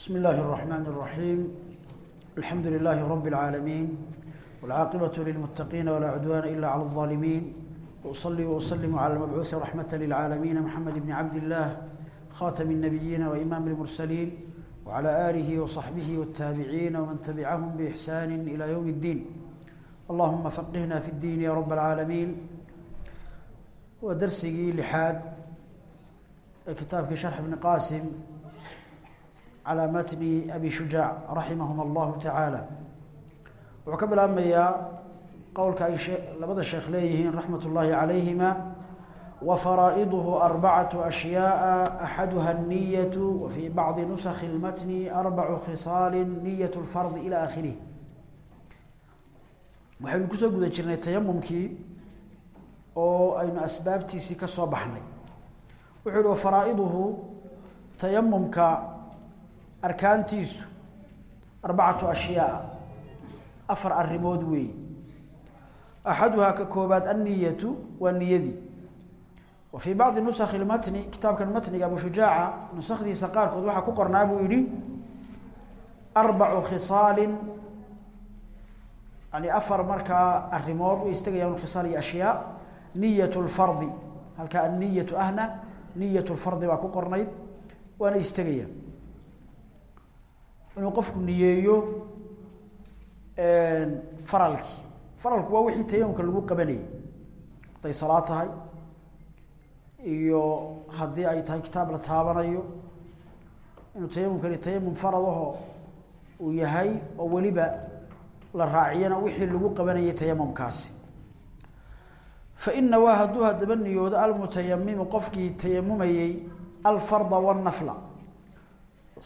بسم الله الرحمن الرحيم الحمد لله رب العالمين والعاقبة للمتقين ولا عدوان إلا على الظالمين وأصلي وأسلم على المبعوث رحمة للعالمين محمد بن عبد الله خاتم النبيين وإمام المرسلين وعلى آله وصحبه والتابعين ومن تبعهم بإحسان إلى يوم الدين اللهم فقهنا في الدين يا رب العالمين ودرسي لحاد كتابك شرح ابن قاسم على متن أبي شجاع رحمهم الله تعالى وكبل أميا قولك أي شيء لبدا الشيخ ليهين رحمة الله عليهما وفرائضه أربعة أشياء أحدها النية وفي بعض نسخ المتن أربع خصال نية الفرض إلى آخره waxaynu kusoo guda jirnay tayamumkii oo aynu asbaabtiisii ka soo baxnay wuxuu yihi wafaraa'iduhu tayamumka arkaantiisu arbacatu ashyaa afar arrimood weey axaduhaa ka koobaad anniyatu waa niyadii wa bacdi nusakhi lmatni kitaabkan matniga abu shujaaca nusakhdiisa qaarkood waxaa ku qornaa buu yidhi arbacu khisaalin yani afar markaa arimood way istagayaan khisaal iyo ashyaa niyat lfardi halkaa anniyatu ahna niyat lfardi baa ku qornayd waana istagayaan inuu qofku niyeeyo faralkii faralku waa wixii tayamumka lagu qabanayay. Hadday salaad tahay iyo haddii ay tahay kitaab la taabanayo inuu tayamumkani tayamum faradaho uu yahay oo weliba la raaciyana wixii lagu qabanayay tayamumkaasi faina waa hadduu haddaba niyoodo almutayamimu qofkii tayamumayey alfarda wanafla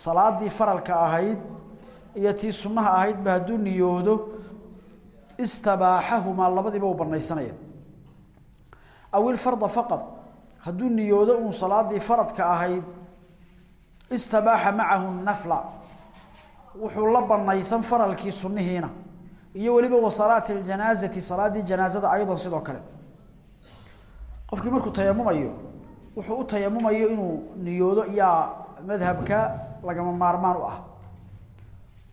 salaadii faralka ahayd iyo tii sunnaha ahaydba hadduu niyoodo istabaaxahumaa labadiiba uu banaysanaya aw ilfarda faqad hadduu niyoodo uun salaadii faradka ahayd istabaaxa macahu nafla. Wuxuu la banaysan faralkii sunnihiina iyo weliba wa salaati ljanaazati salaadii janaazada ayadon sidoo kale. Qofkii markuu tayamumayo wuxuu u tayamumayo inuu niyoodo iyaa madhabka lagama maarmaan u ah.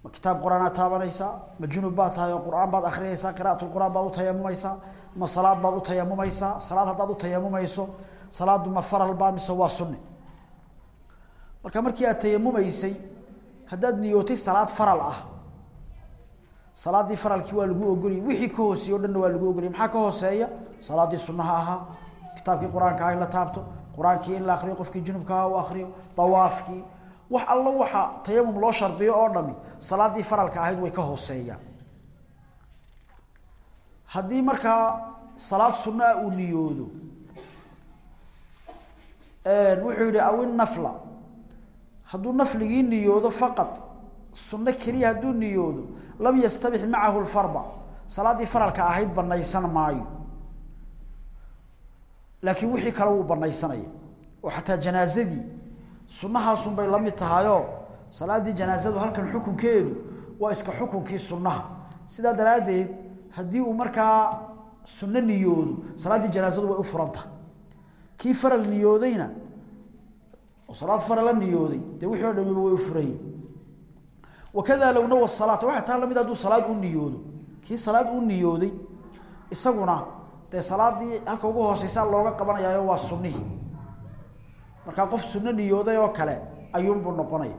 Ma kitaab qur'aanaad taabanaysaa ma junub baad tahay oo qur'aan baad akhriyaysaa qira'at lqur'aan baad u tayamumaysaa ma salaad baad u tayamumaysaa salaad haddaad u tayamumayso salaadu ma faral baa mise waa sunni. Marka markii aad tayamumaysay haddaad niyootay salaad faral ah. Salaadii faralkii waa lagu ogoliyay wixii ka hooseeye o dhanna waa lagu ogoliyay maxaa ka hooseeya? Salaadii sunnaha ahaa. Kitaabkii qur'aanka ah in la taabto qur'aankii in la akriyo qofkii junubka ah u akriyo dawaafkii wax alla waxa tayamum loo shardiyo oo dhami salaadii faralka ahayd way ka hooseeyaan haddii markaa salaad sunnaah uu niyoodo wuxuu yihi aw inafla hadduu nafligii niyoodo faqad sunno keliya hadduu niyoodo lam yastabix macahu lfarda salaaddii faralka ahayd banaysan maayo. Laakiin wixii kale wuu banaysanaya oo xataa janaazadii sunnahaasun bay la mid tahayoo salaaddii janaazadu halkan xukunkeedu waa iska xukunkii sunnaha. Sidaa daraaddeed haddii uu markaa sunno niyoodo salaaddii janaazadu way u furantahay kii faral niyoodayna oo salaad farala niyooday dee wixii o dhamiba way u furayin wakada low nawa salaata waxaa taa la mid hadduu salaad u niyoodo. Kii salaad u niyooday isaguna dee salaadii halka ugu hooseysaa looga qabanayaayo waa sunnihii markaa qof sunno niyooday oo kale ayuunbuu noqonaya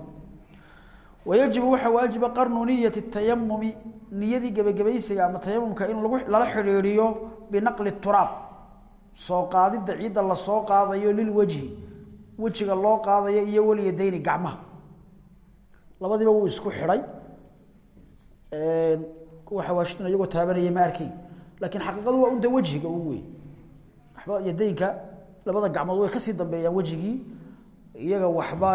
wayajibu waxaa waajiba qarnu niyati tayamumi niyadii gebagabaysiga ama tayamumka in lala xidhiidhiyo binaqli turaab soo qaadidda ciidda la soo qaadayo lilwajhi wejiga loo qaadayo iyo walyadayni gacmaha. Labadiiba wuu isku xidhay kuwa xawaashiduna iyagoo taabanaya ma arkayn laakiin xaqiiqadu waa unta wejhiga un wey waxba yadeynka labada gacmood way ka sii dambeeyaan wejigii. Iyaga waxba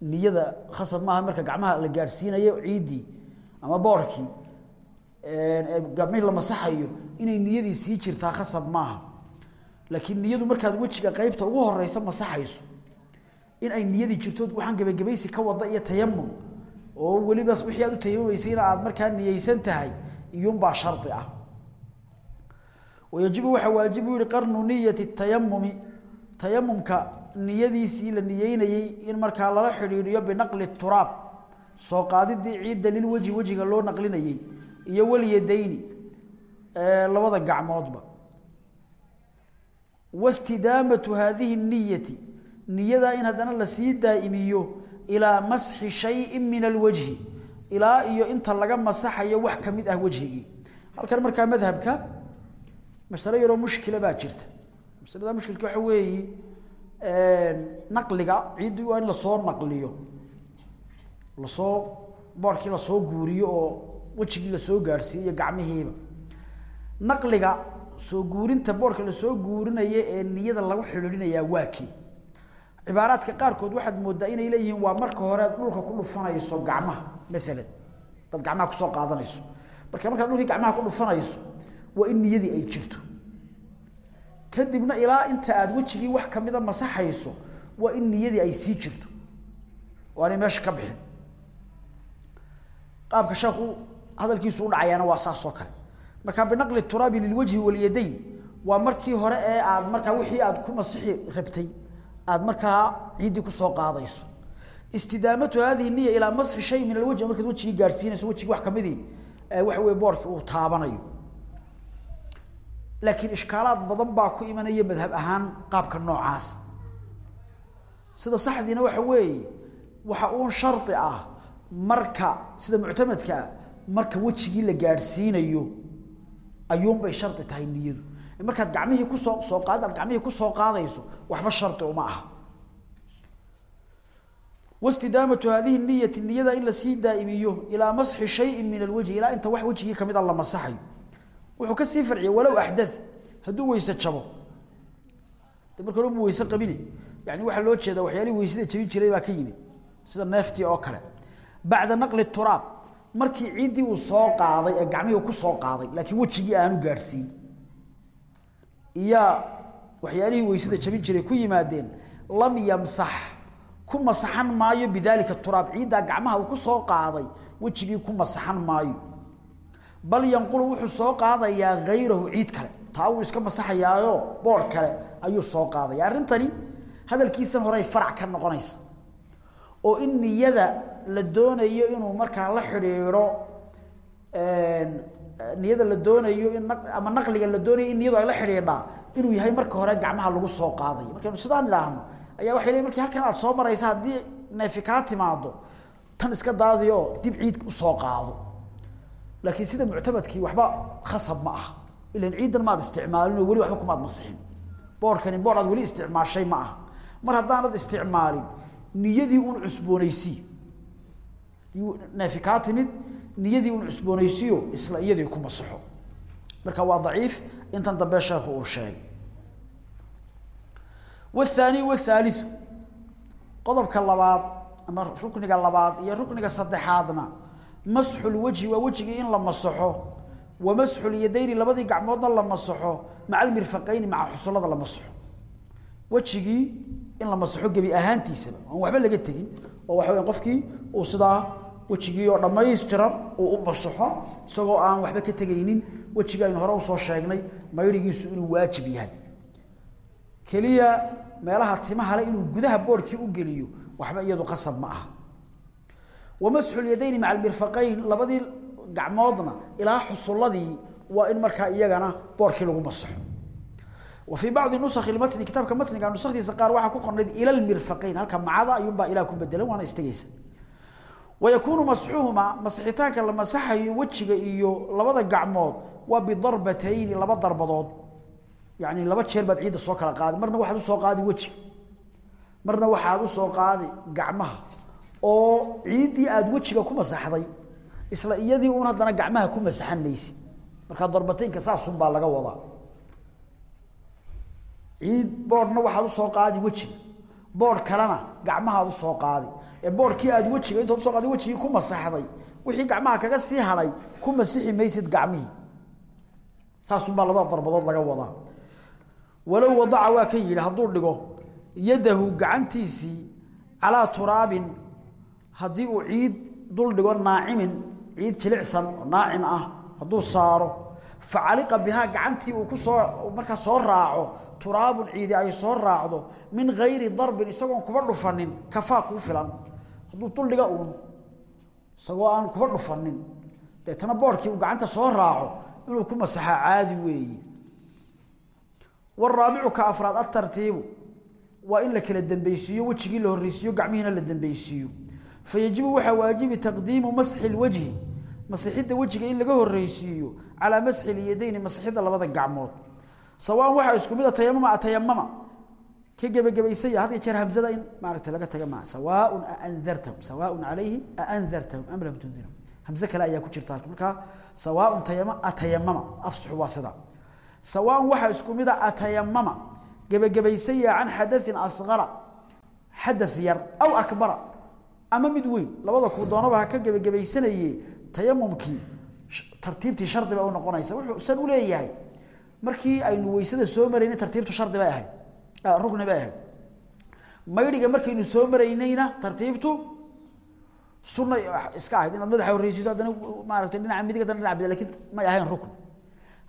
niyada khasab maaha marka gacmaha la gaadhsiinayo ciiddii ama boorkii gacmihii la masaxayo inay niyadii sii jirtaa khasab maaha. Laakiin niyadu markaad wejiga qeybta ugu horeysa masaxayso. In ay niyadii jirto waxaan gebagabaysi ka wada iyo tayamum oo weliba wixii aad u tayamumaysay in markaa niyeysan tahay iyuunbaa shardi ah wayajibu waxaa waajibu yihi qarnu niyati tayamumi tayamumka niyadiisii la niyeynayey in markaa lala xidhiidhiyo binaqli turaab soo qaadidii ciidda lilwejhi wejiga loo naqlinayey iyo walyadayni labada gacmoodba. Wastidaamatu haadihi niyati niyadaa in haddana la sii daa'imiyo ilaa masxi shayin min alwajhi ilaa iyo inta laga masaxayo wax ka mid ah wejhigii halkan markaa madhabka masalo yaroo mushkila baa jirta. Masalada mushkilka waxa weeye naqliga ciiddii waa in la soo naqliyo. Lasoo boorkii la soo guuriyo oo wejigii la soo gaadhsiiyo iyo gacmihiiba. Naqliga soo guurinta boorka la soo guurinaya ee niyada lagu xidhiidhinayaa waa kii. Cibaaraadka qaarkood waxaad moodaa inay leeyihiin waa marka hore dhulka ku dhufanayso gacmaha maalan dad gacmaha ku soo qaadanayso. Marka markaad dhulkii gacmaha ku dhufanayso waa in niyadii ay jirto. Kadibna ilaa inta aad wejigii wax kamida masaxayso waa in niyadii ay sii jirto. Oo aanay meesha ka bixin. Qaabka sheekhu hadalkiisu u dhacayaana waa saas oo kale. Marka binaqli turaabi lilwajhi walyadayn waa markii hore ee aad markaa wixii aad ku masixi rabtay aad markaa ciiddii ku soo qaadayso. Istidaamatu hadihi niya ilaa masxi shay min alwajhi markaad wejigii gaadhsiinayso wejigii wax kamidii waxa weye boorkii uu taabanayo laakiin ishkaalaad badan baa ku imanaya madhab ahaan qaabka noocaas. Sida saxdiina waxa weeye waxa uun shardi ah marka sida muctamadka ah marka wejigii la gaadhsiinayo ayuunbay shardi tahay niyadu. Markaad gacmihii ku soo soo qaad aad gacmihii ku soo qaadayso waxba shardi uma aha. Wastidaamatu hadihi niyati niyada in la sii daa'imiyo ilaa masxi shayin min alwajhi ilaa inta wax wejigii ka mid a la masaxayo wuxuu ka sii farciyay walow axdath hadduu weyse jabo. De marka weyse qabine yani waxaa loo jeedaa waxyaalihii weysada jabin jiray baa ka yimid sida neeftii oo kale. Bacda naqli turaab markii ciiddii uu soo qaaday ee gacmihii ku soo qaaday laakiin wejigii aanu gaadhsiin iyaa waxyaalihii weysada jabin jiray ku yimaadeen lam yamsax ku masaxan maayo bidaalika turaab ciiddaa gacmaha uu ku soo qaaday wejigii ku masaxan maayo bal yanqulu wuxuu soo qaadayaa hayrahu ciid kale. Taa uu iska masaxayaayo boor kale ayuu soo qaadaya arrintani hadalkiisan horey farac ka noqonaysa. Oo in niyada la doonayo inuu markaa la xidhiidho niyada la doonayo in ama naqliga la doonayo in niyadu ay la xidhiidhaa inuu yahay marka hore gacmaha lagu soo qaadayo markaynu sidaan idhaahno ayaa waxay leeyiin markii halkan aad soo maraysa haddii neefi kaa timaado tan iska daadiyo dib ciid u soo qaado laakiin sida muctamadkii waxba khasab ma aha. Ilan ciidan maad isticmaalin oo weli waxba kumaad masixin boorkani boor aad weli isticmaashay ma aha. Mar haddaanad isticmaalin niyadii un cusboonaysiy neefi kaa timid niyadii un cusboonaysiyo isla iyadii ku masaxo marka waa daciif intan dambe sheekhu uu sheegay. Wathani wathaaliu qodobka labaad ama rukniga labaad iyo rukniga saddexaadna masxul wajhi waa wajigii in la masaxo wa masxul yadayni labadii gacmoodna la masaxo maca almirfaqayni maca xusulada la masaxo. Wajigii in la masaxo gebi ahaantiisaba aan waxba laga tegin oo waxa weyn qofkii uu sidaa wajigii oo dhammaystiran uu u masaxo isagoo aan waxba ka tegaynin wejiga aynu hore u soo sheegnay mayrigiisu inuu waajib yahay. Keliya meelaha timaha le inuu gudaha boorkii u geliyo waxba iyadu qasab ma aha wamasxu lyadayni maca almirfaqayn labadii gacmoodna ilaa xusuladii waa in markaa iyagana boorkii lagu masaxo wa fii bacdi nusakhi lmatni kitaabka matniga nusakdiisa qaar waxaa ku qornayd ila lmirfaqayn halka macada ayuunbaa ilaa ku bedelan waana istageysa wayakuunu masxuhumaa masixitaanka la masaxayo wejiga iyo labada gacmood waa bidarbatayni laba darbadood yani laba jeer baad ciidda soo kala qaadi marna waxaad u soo qaadi wejiga marna waxaad u soo oo ciiddii aada wejiga ku masaxday isla iyadii un haddana gacmaha ku masaxan maysid markaa darbataynka saasunbaa laga wadaa. Ciid boodhna waxaad u soo qaadi wejiga boodh kalena gacmahaad u soo qaadi. Ee boodhkii aad wejiga intaad u soo qaadi wejigii ku masaxday wixii gacmaha kaga sii hadhay ku masixi maysid gacmihii. Saasunbaa labada darbadood laga wadaa. Walow wadaca waa ka yidhi hadduu dhigo yadahu gacantiisii calaa turaabin haddii uu ciid dul dhigo naacimin ciid jilicsan oo naacim ah hadduu saaro facaliqa bihaa gacantii uu ku soo markaa soo raaco turaabun ciidi ay soo raacdo min gayri darbin isagoon kuba dhufanin kafaa kuu filan hadduu duldhiga uun isagoo aan kuba dhufanin deetana boorkii uu gacanta soo raaco inuu ku masaxaa caadi weeyi. Waraabicu ka afraad atartiibu waa in la kala dambeysiiyo wejigii la horreysiiyo gacmihiina la dambeysiiyo fayajibu waxaa waajibi taqdiimu masxi lwajhi masixidda wejiga in laga horreysiiyo calaa masxi lyadayni masixidda labada gacmood. sawaan waxaa isku mid tayamama atayamama ka gebagabaysaya had iyo jeer hamzada in maaragtay laga taga maa sawaaun aandartahum sawaaun calayhim aandartahum am lam tundirhum hamze kale ayaa ku jirta markaa sawaaun tayama atayamama afsaxu waa sida sawaan waxaa isku mid atayamama gebagabaysaya can xadain asqara xadaث yar aw akbara ama mid weyn labada kuu doonaba ha ka gebagabaysanaye tayamumkii tartiibtii shardi ba u noqonaysa. Wuxuu san u leeyahay markii aynu weysada soo maraynay tartiibtu shardi bay ahayd. Rukni bay ahayd. Maydhiga markaynu soo maraynayna tartiibtu sunna iska ahayd inaad madaxa horreysiiso haddana maaragtay dhinaca midig haddana dhinaca bidix laakiin may ahayn rukni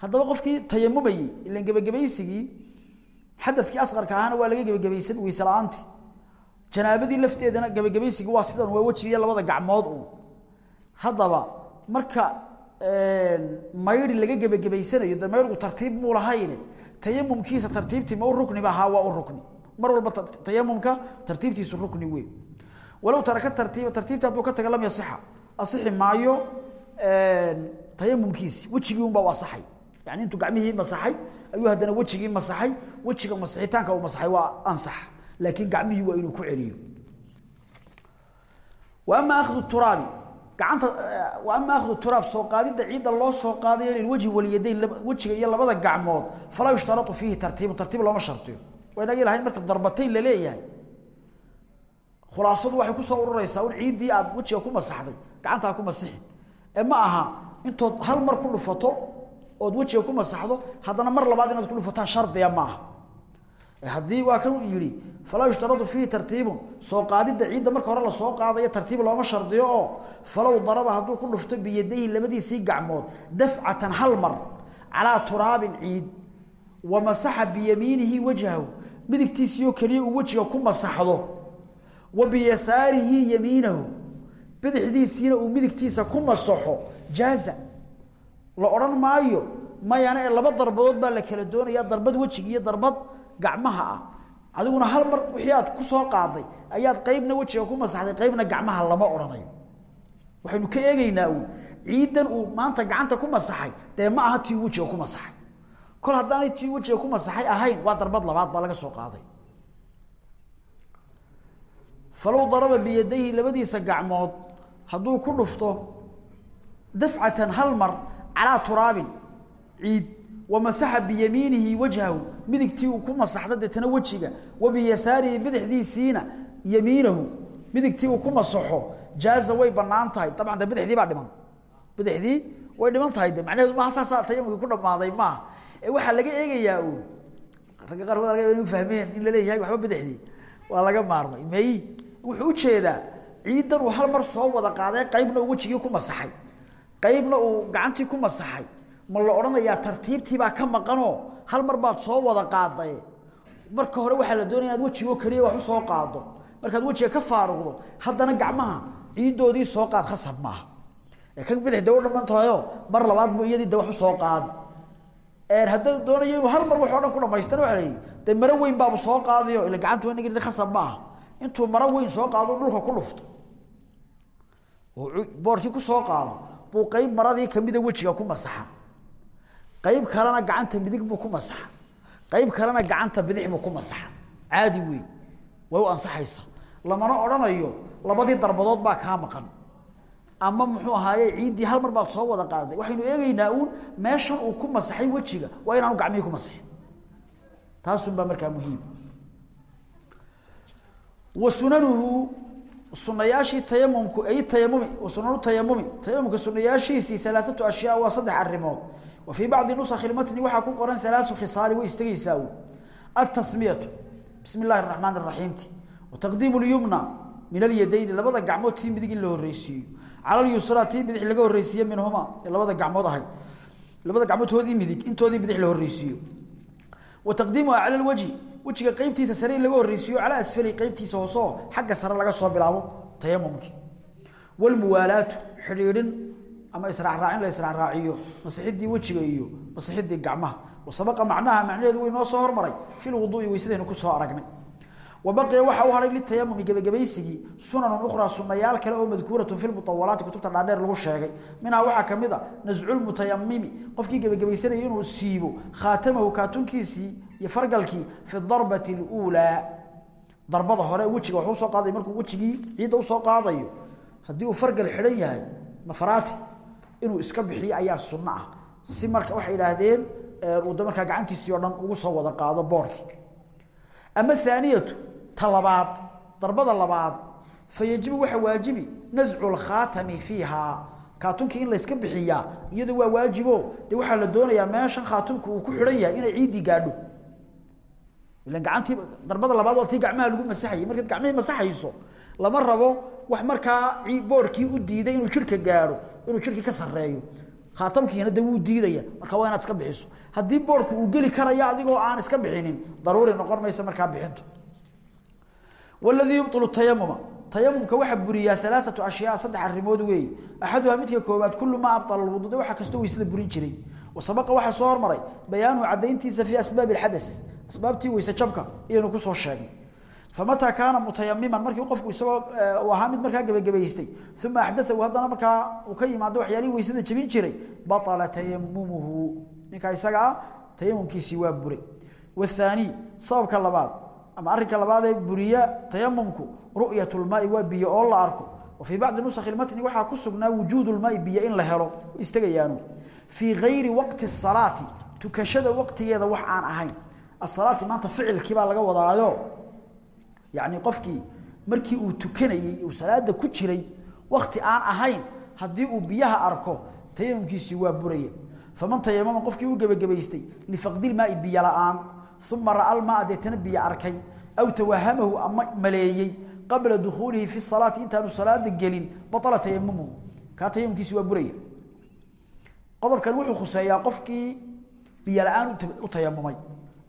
haddaba qofkii tayamumayey ilan gebagabaysigii xadadkii asqarka ahaana waa laga gebagabaysan weyse la'aantii janaabadii lafteedana gebagabaysigii waa sidan waa wejigiiyo labada gacmood uun haddaba marka maydi laga gebagabaysanayo de maydhigu tartiib muu lahayne tayamumkiisa tartiibtii ma u rukniba ahaa waa u rukni. Mar walba tayamumka tartiibtiisu rukni wey walow taraka tartiiba tartiibta hadduu ka taga lam yasixa asixi maayo tayamumkiisi wejigii unbaa u asaxay yani intuu gacmihii masaxay ayuu haddana wejigii masaxay wejiga masixitaanka uu masaxay waa ansax laakiin gacmihii waa inuu ku celiyo. Ama akhdu turaabi gacanta wa ama akhdu turaab soo qaadidda ciidda loo soo qaadayo lilwajhi walyadayn wejiga iyo labada gacmood falaa yushtaratu fiihi tartiibu tartiib looma shartiyo. Waa inagii lahayn marka darbatayn la leeyahay. Khulaasadu waxay ku soo ururaysaa un ciiddii aad wejiga ku masaxday gacantaa ku masixi. Ee ma aha intood hal mar ku dhufato ood wejiga ku masaxdo haddana mar labaad inaad ku dhufataa shardiya maaha haddii waa kan yidhi falaa yushtaradu fiihi tartiibun. Soo qaadidda ciidda marka hore la soo qaadayo tartiib looma shardiyo oo falow daraba hadduu ku dhufto biyadayhi labadiisii gacmood dafcatan hal mar calaa turaabin ciid wa masaxa biyamiinihi wajhahu midigtiisiioo keliya uu wejiga ku masaxdo wa biyasaarihi yamiinahu bidixdiisiina uu midigtiisa ku masaxo jaaza. La odhan maayo mayana ee laba darbadood baa la kala doonaya darbad wejiga iyo darbad gacmaha ah. Adiguna hal mar wixii aad ku soo qaaday ayaad qaybna wejiga ku masaxday qaybna gacmaha lama odhanayo waxaynu ka eegaynaa uun ciidan uu maanta gacanta ku masaxay dee ma aha tii wejiga ku masaxay. Kol haddaanay tii wejiga ku masaxay ahayn waa darbad labaad baa laga soo qaaday. Falow daraba biyadayhi labadiisa gacmood hadduu ku dhufto dafcatan hal mar calaa turaabin ciid wamasaxa biyamiinihi wajhahu midigtii uu ku masaxdo deetana wejiga wa biyasaarihi bidixdiisiina yamiinahu midigtii uu ku masaxo jaaza way bannaan tahay. Dabcan de bidixdii baa dhiman. Bidixdii way dhiman tahay de macnaheedu maaha saasaa tayamumkii ku dhammaaday maaha ee waxaa laga eegayaa uun. Fahmeen in la leeyahay waxba bidixdii. Waa laga maarmay. May wuxuu u jeedaa ciidan uu hal mar soo wada qaaday qaybna uu wejigii ku masaxay. Qaybna uu gacantii ku masaxay ma la odhanayaa tartiibtiibaa ka maqanoo? Hal mar baad soo wada qaaday? Marka hore waxaa la doonaya inaad wejigoo keliya wax u soo qaado. Markaad wejiga ka faaruqdo haddana gacmaha ciiddoodii soo qaad khasab maaha. Ee kan bidix de u mar labaad buu iyadii de wax u soo qaadi hadduu doonayo hal mar wax dhan ku dhamaystana waa layihi dee maro weyn baabu soo qaadayo ila gacanta wanigi khasab maaha. Intuu maro weyn soo qaado dhulka ku dhufto. Oo boorkii ku soo qaado buu qayb maradii kamida wejiga ku masaxan qayb kalena gacanta midig buu ku masaxan qayb kalena gacanta bidix buu ku masaxan caadi weyn. Way u ansaxaysaa lamana odhanayo labadii darbadood baa kaa maqan. Ama muxuu ahaaye ciiddii hal mar baad soo wada qaaday. Waxaynu eegeynaa uun meeshan uu ku masaxay wejiga waa inaanu gacmihii ku masaxin. Taasunbaa markaa muhiim. Wa sunanuhu sunayaashii tayamumku ay tayamumi sunanu tayamumi tayamumka sunayaashiisii alaaatu ashyaa waa saddex arrimood wa fii bacdi nusakhi lmatni waxaa ku qoran istegaysaa uun altasmiyatu bismi illaahi araxmaan araxiimti wa taqdiimu lyumna min alyadayni labada gacmood tii midig in la horreysiiyo. Cala lyusra tii bidix laga horreysiiye minhuma labada gacmood ahayd labada gacmoodtoodii midig intoodii bidix la horreysiiyo. Wa taqdiimuha cala alwajhi. Wejiga qeybtiisa sare laga horreysiiyo calaa asfali qeybtiisa hoosoo xagga sare laga soo bilaabo tayamumkii walmuwaalaatu. Xidhiidhin ama israacraacin la israacraaciyo masixidii wejiga iyo masixidii gacmaha. Wasabaqa macnaha macnaheedu way noo soo hormaray fi lwuduui weysadaynu ku soo aragnay. Wabaqiya waxa u haray litayamumi gebagabaysigii sunanun ukhraa sunayaal kale oo madkuuratun fi lmutawalaati kutubta dhaadheer lagu sheegay. Minhaa waxaa ka mid a nasculmutayamimi qofkii gebagabaysanaya inuu siibo khaatamahu kaatunkiisii iyo fargalkii fi darbati luulaa darbada hore wejiga waxuu u soo qaaday markuu wejigii ciidda u soo qaadayo haddii uu fargal xidhan yahay mafaraati inuu iska bixiyo ayaa sunno ah. Si marka waxay idhaahdeen uu da markaa gacantiisii oo dhan ugu soo wada qaado boorkii. Ama aaniyatu ta labaad darbada labaad fa yajibu waxa waajibi nascu lkhaatami fiiha. Kaatunkii in layska bixiyaa iyadu waa waajibo. De waxaa la doonayaa meeshan khaatumka uu ku xidhan yahay inay ciiddii gaadho. Ilan gacantii darbada labaad waa tii gacmaha lagu masaxayay. Markaad gacmihii masaxayso lama rabo wax markaa boorkii u diiday inuu jirka gaadho inuu jirkii ka sareeyo khaatamkiina de wuu diidaya marka waa inaad iska bixiso haddii boorku uu geli karaya adigoo aan iska bixinin daruuri noqon maysa markaa bixintu waladii yubطilu tayamuma tayamumka waxaa buriyaa alaaatu ashyaa saddex arimood weey axaduhaa midka koobaad kulu maa abطala lwudu waxa kastoo weysada burin jiray wasabaqa waxaa soo hormaray bayaanuhu cadayntiisa fii asbaabi اxadaث asbaabtii weyse jabka iyaynu kusoo sheegnay famataa kaana mutayamiman markii qofku isagoo ahaa mid markaa gebagabaystay uma axdaahu haddana markaa uu ka yimaado waxyaalihii weysada jabin jiray baطala tayamumuhu ninkaa isaga ah tayamumkiisii waa buray waathaani sababka labaad ama arrinka labaadee buriya tayamumku ru'yat lmaai waa biyo oo la arko wa fii bacdi nusakhi matni waxaa ku sugnaa wujuud lmaai biyo in la helo istagayaanu fii gayri waqti salaati tukashada waqtigeeda wax aan ahayn asalaati maanta ficilkii baa laga wadaayo yacni qofkii markii uu tukanayey uu salaada ku jiray wakti aan ahayn haddii uu biyaha arko tayamumkiisii waa buraya. Faman tayamama qofkii u gebagabaystay lifaqdilmaai biyo la'aan uma ra'a almaa deetana biyo arkay aw tawahamahu ama maleeyey qabla dukhuulihi fi salaati intaanu salaada gelin baala tayamumuhu kaa tayamumkiisi waa buraya. Qodobkan wuxuu khuseeyaa qofkii biyo la'aan u tayamumay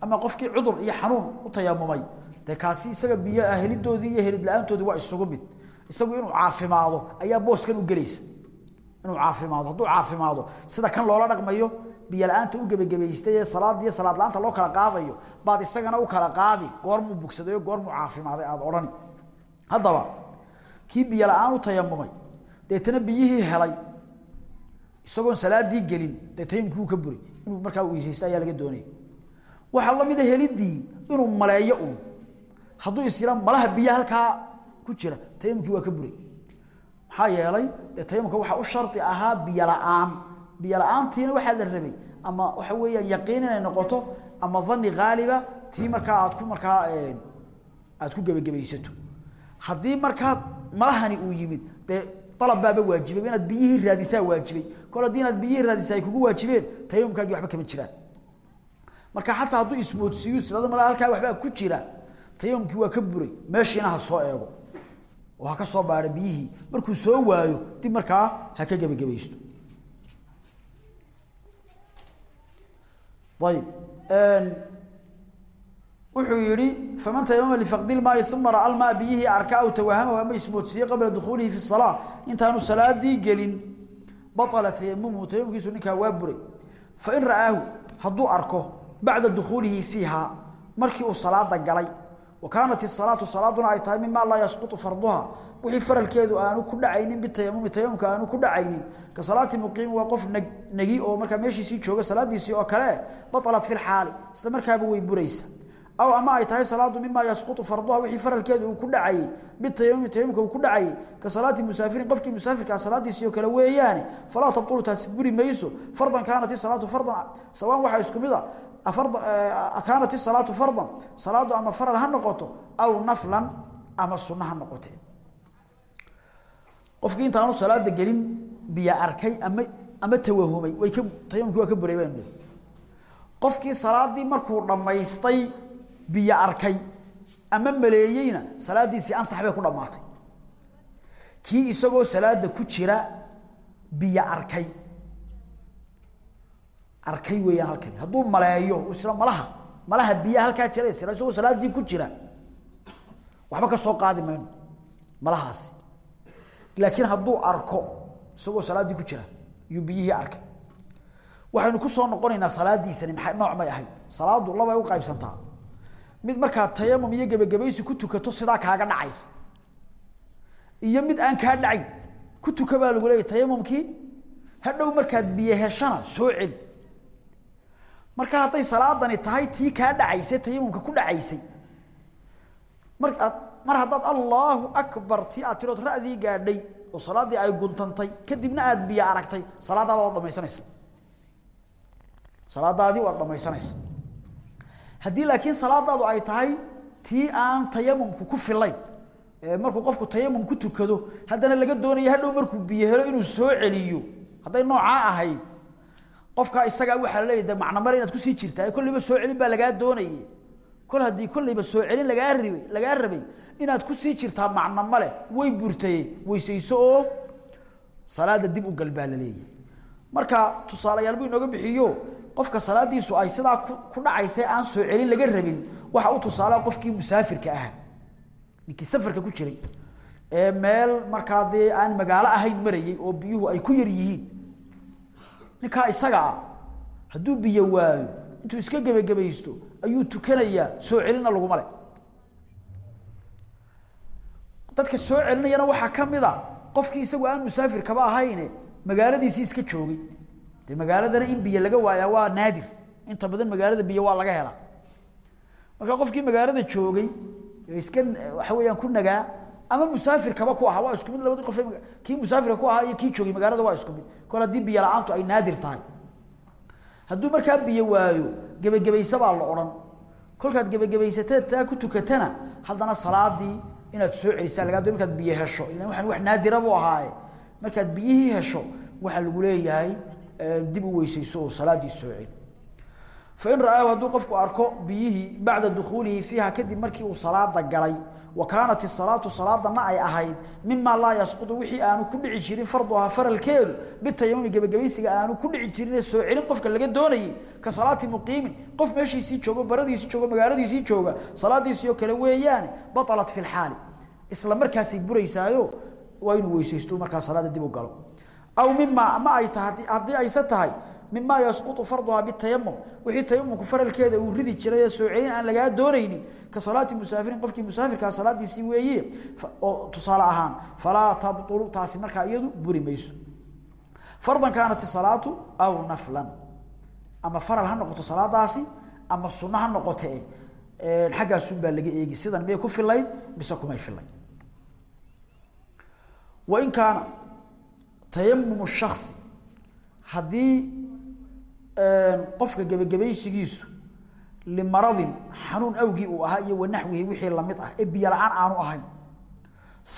ama qofkii cudur iyo xanuun u tayamumay de kaasi isaga biyo helidoodii iyo helid la'aantoodii waa isugu mid. Isagu inuu caafimaado ayaa booskan u gelaysa. Inuu caafimaado hadduu caafimaado sida kan loola dhaqmayo biyo la'aanta u gebagabaystay ee salaad iyo salaad la'aanta loo kala qaadayo baad isagana u kala qaadi goormuu bugsaday o goormuu caafimaaday aada odhani. Haddaba kii biyo la'aan u tayamumay deetana biyihii helay isagoon salaadii gelin dee tayamumkii uu ka buray inuu markaa weysaysta ayaa laga doonaya waxaa la mida helidii inuu maleeyo uun hadduu is yidhaa malaha biyo halkaa ku jira tayamumkii waa ka buray maxaa yeelay dee tayamumka waxaa u shardi ahaa biyo la'aan. Biyo la'aantiina waxaa la rabay ama waxa weeyaan yaqiin inay noqoto ama dani haaliba tii markaa aad ku markaa aad ku gebagabaysato haddii markaa malahani uu yimid dee alab baaba waajibay inaad biyihii raadisaa waajibay. Kol haddii inaad biyihii raadisaa ay kugu waajibeen tayamumkaagii waxba kama jiraan. Marka xataa hadduu ismoodsiiyo islada mala halkaa waxbaa ku jira tayamumkii waa ka buray. Meeshiina ha soo eego. Oo ha ka soo baadha biyihii. Markuu soo waayo dib markaa ha ka gebagabaysto ayib. Wuxuu yihi faman tayamama lifaqdi lmaai uma ra'a lmaa biyihii arka aw tawahamahu ama ismoodsiiye qabla dukhuulihi fi salaa. Intaanu salaadii gelin baala tayamumuhu tayamumkiisu ninkaa waa buray. Fain ra'aahu hadduu arko bacda dukhuulihi fiiha markii uu salaada galay wa kaanat isalaatu salaaduna ay tahay mima laa yasqutu farduha. Wixii faralkeedu aanu ku dhacaynin bitayamumi tayamumka aanu ku dhacaynin. Ka salaati muqiimi waa qof neg negi oo markaa meeshiisii jooga salaadiisii oo kale baalat fi lxaali isla markaaba way buraysa. Aw ama ay tahay salaadu mima yasqutu farduha wixii faralkeedu uu ku dhacayey bitayamumi tayamumka uu ku dhacayey ka salaati musaafirin qofkii musaafirkaa salaadiisii oo kale weeyaane falaa tabtulu taasi buri mayso. Fardan kaanat isalaatu fardan sawaan waxaa isku mid a kaanat isalaatu fardan salaadu ama faral ha noqoto aw naflan ama sunno ha noqotee qofkii intaanu salaada gelin biyo arkay ama ama tawahumay way ka tayamumkii waa ka buray baan qofkii salaadii markuu dhammaystay biyo arkay ama maleeyeyna salaadiisii ansax bay ku dhammaatay kii isagoo salaada ku jira biyo arkay arkay weeyaan halkani. Hadduu maleeyo isla malaha malaha biyaha halkaa jira isla isagoo salaadii ku jira waxba ka soo qaadi mayno malahaasi. Laakiin hadduu arko isagoo salaadii ku jira yuu biyihii arkay. Waxaynu ku soo noqonaynaa salaadiisani maxay nooc may ahayd? Salaadu laba u qaybsantaa. Mid markaa tayamum iyo gebagabaysi ku tukato sidaa kaaga dhacaysa. Iyo mid aan kaa dhacayn ku tuka baa lagu leeyahy tayamumkii hadhow markaad biyo heshana soo celi marka hadday salaadani tahay tii kaa dhacaysay tayamumka ku dhacaysay. Mar mar haddaad allahu akbar tii aad tirood ra'dii gaadhay oo salaaddii ay guntantay kadibna aad biyo aragtay salaadaada waad dhamaysanaysa. Salaadaadii waad dhamaysanaysa. Haddii laakiin salaadaadu ay tahay tii aan tayamumku ku filayn markuu qofku tayamum tukado haddana laga doonayo hadhow markuu biyo helo inuu soo celiyo. Hadday noocaa ahayd qofkaa isagaa waxaa laleeyahy de macnamare inaad ku sii jirtaa kollayba soo celin baa lagaa doonayay. Kol haddii kollayba soo celin lagaa ribay lagaa rabay inaad ku sii jirtaa macno male way burtaye weysayso oo salaada dib u gal baa laleeyahy marka tusaalayaal buu inooga bixiyo qofka salaadiisu ay sidaa ku dhacaysa aan soo celin laga rabin waxa u tusaalaa qofkii musaafirka ahaa ninkii safarka ku jiray. Ee meel markaa dee aan magaalo ahayn marayay oo biyuhu ay ku yar yihiin ninkaa isaga ah. Hadduu biyo waayo intuu iska gebagabaysto ayuu tukanayaa soo celinna laguma le dadka soo celinayana waxaa ka mid a qofkii isagu aan musaafirkaba ahayne magaaladiisii iska joogay. Dee magaaladana in biyo laga waayaa waa naadir. Inta badan magaalada biyo waa laga helaa. Marka qofkii magaalada joogay iska waxa weeyaan ku nagaa ama musaafirkaba ku ahaa waa isku mid labadii qof kii musaafirka ku ahaa iyo kii joogay magaalada waa isku mid. Kol haddii biyo la'aantu ay naadir tahay. Hadduu markaa biyo waayo gebagabaysa baa la odhan. Kolkaad gebagabaysatee taa ku tukatana haddana salaadii inaad soo celisaa lagaa doo markaad biyo hesho. Ilan waxaan wax naadira buu ahaaye. Markaad biyihii hesho waxaa lagu leeyahay dib u weysayso oo salaadii soo celi. Fain ra'aahu hadduu qofku arko biyihii bacda dukhuulihi fiiha kadib markii uu salaada galay wa kaanat isalaatu salaadana ay ahayd mima laa yasqutu wixii aanu ku dhici jirin farduhaa faralkeedu bitayamumi gebagabaysiga aanu ku dhici jirin soo celin qofka laga doonayay ka salaati muqiimin. Qof meeshiisii joogo baradiisii joogo magaaladiisii jooga salaadiisii oo kale weeyaane batalat fi lxaali isla markaasay buraysaayo waa inuu weysaysto markaa salaada dib u galo. Aw mima ma ay tahay haddii ayse mima yasqutu farduhaa bitayamum wixii tayamumku faralkeeda uu ridi jiray ee soo celin aan lagaa doonaynin ka salaati musaafirin qofkii musaafirkaa salaadiisii weeye oo tusaale ahaan falaa tabtulu taasi markaa iyadu buri fardan kaanat isalaatu aw naflan. Ama faral ha noqoto salaadaasi ama sunno ha noqote xaggaasunbaa laga eegi sidan miyay ku filayd mise kumay filayd wain kaana tayamum shaksi haddii qofka gebagabaysigiisu limaradin xanuun awgii uu ahaa iyo wanaxwihi wixii la mid ah ee biyo la'aan aanu ahayn.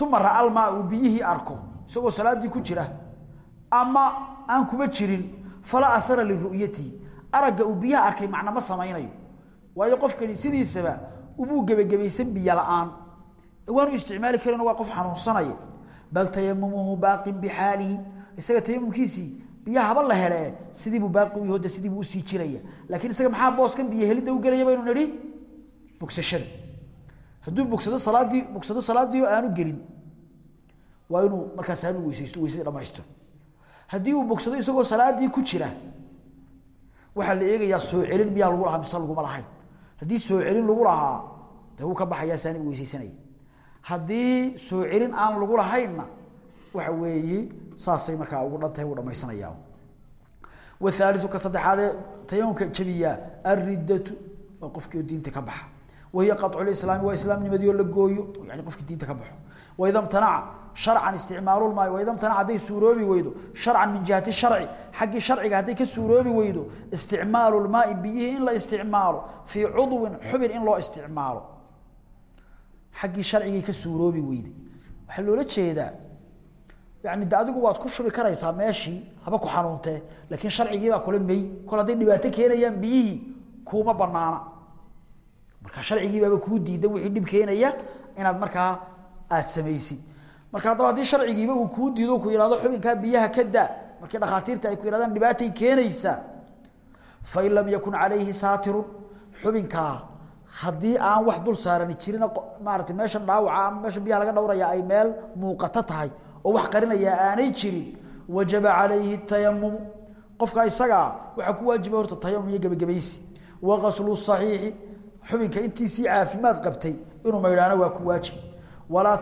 Uma ra'almaa uu biyihii arko isagoo salaadii ku jira ama aan kuma jirin falaa ahara liru'yatihi aragga uu biyaha arkay macnama samaynayo. Waayo qofkani sidiisaba umuu gebagabaysan biyo la'aan. Waanu isticmaali karin waa qof xanuunsanaya. Bal tayamumuhu baaqin bixaalihi isaga tayamumkiisii biyaha haba la hele sidiibuu baaqi u yahoda sidiibuu u sii jiraya. Laakiin isaga maxaa booskan biyo helidda u gelaya baynu nidhi? Bogsashada. Hadduu bogsado salaadii bogsado salaadii aanu gelin waa inuu markaas aanu weysaysto weysadii dhamaystiro haddii uu bogsado isagoo salaadii ku jira waxaa la eegayaa soo celin miyaa lagu lahaa mise laguma lahayn. Haddii soo celin lagu lahaa dee wuu ka baxayaa saanibu weysaysanaya. Haddii soo celin aan lagu lahaynna waxa weeye saasay markaa ugu dhantahay u dhamaysanayaa wahaaliu ka saddexaadee tayamumka jabiyaa alriddatu waa qofkii diinta ka baxa. Wahiya qaطcu lislaami waa islaamnimadii oo la gooyo yani qofkii diinta ka baxo. Waida mtanaca sharcan isticmaalulmaai waida mtanaca hadday suuroobi weydo sharcan min jihati sharci xaggii sharciga hadday ka suuroobi weydo isticmaalu lmaai biyihii in la isticmaalo fii cudwin xubin in loo isticmaalo. Xaggii sharcigii ka suuroobi weyday. Waxaa loola jeedaa yani de adigu waad ku shubi karaysaa meeshii haba ku xanuuntee laakiin sharcigiibaa kula mey kol hadday dhibaato keenayaan biyihii kuuma banaana marka sharcigiibaaba kuu diidan wixii dhib keenaya inaad markaa aad samaysid. Marka haddaba haddii sharcigiiba uu kuu diido ku yihahdo xubinkaa biyaha ka daa. Markii dhakhaatiirta ay ku yihahdaan dhibaatay keenaysaa. Fa in lam yakun calayhi saatirun xubinkaa haddii aan wax dul saarani jirin maarata meesha dhaawaca ama meesha biyaha laga dhowraya ay meel muuqato tahay oo wax qarinaya aanay jirin wajaba calayhi tayamumu qofka isagaa waxaa ku waajiba horta tayamum iyo gebagabaysi. Waqaslu saxiixi xubinka intiisii caafimaad qabtay inuu maydhaano waa ku waajib. Walaa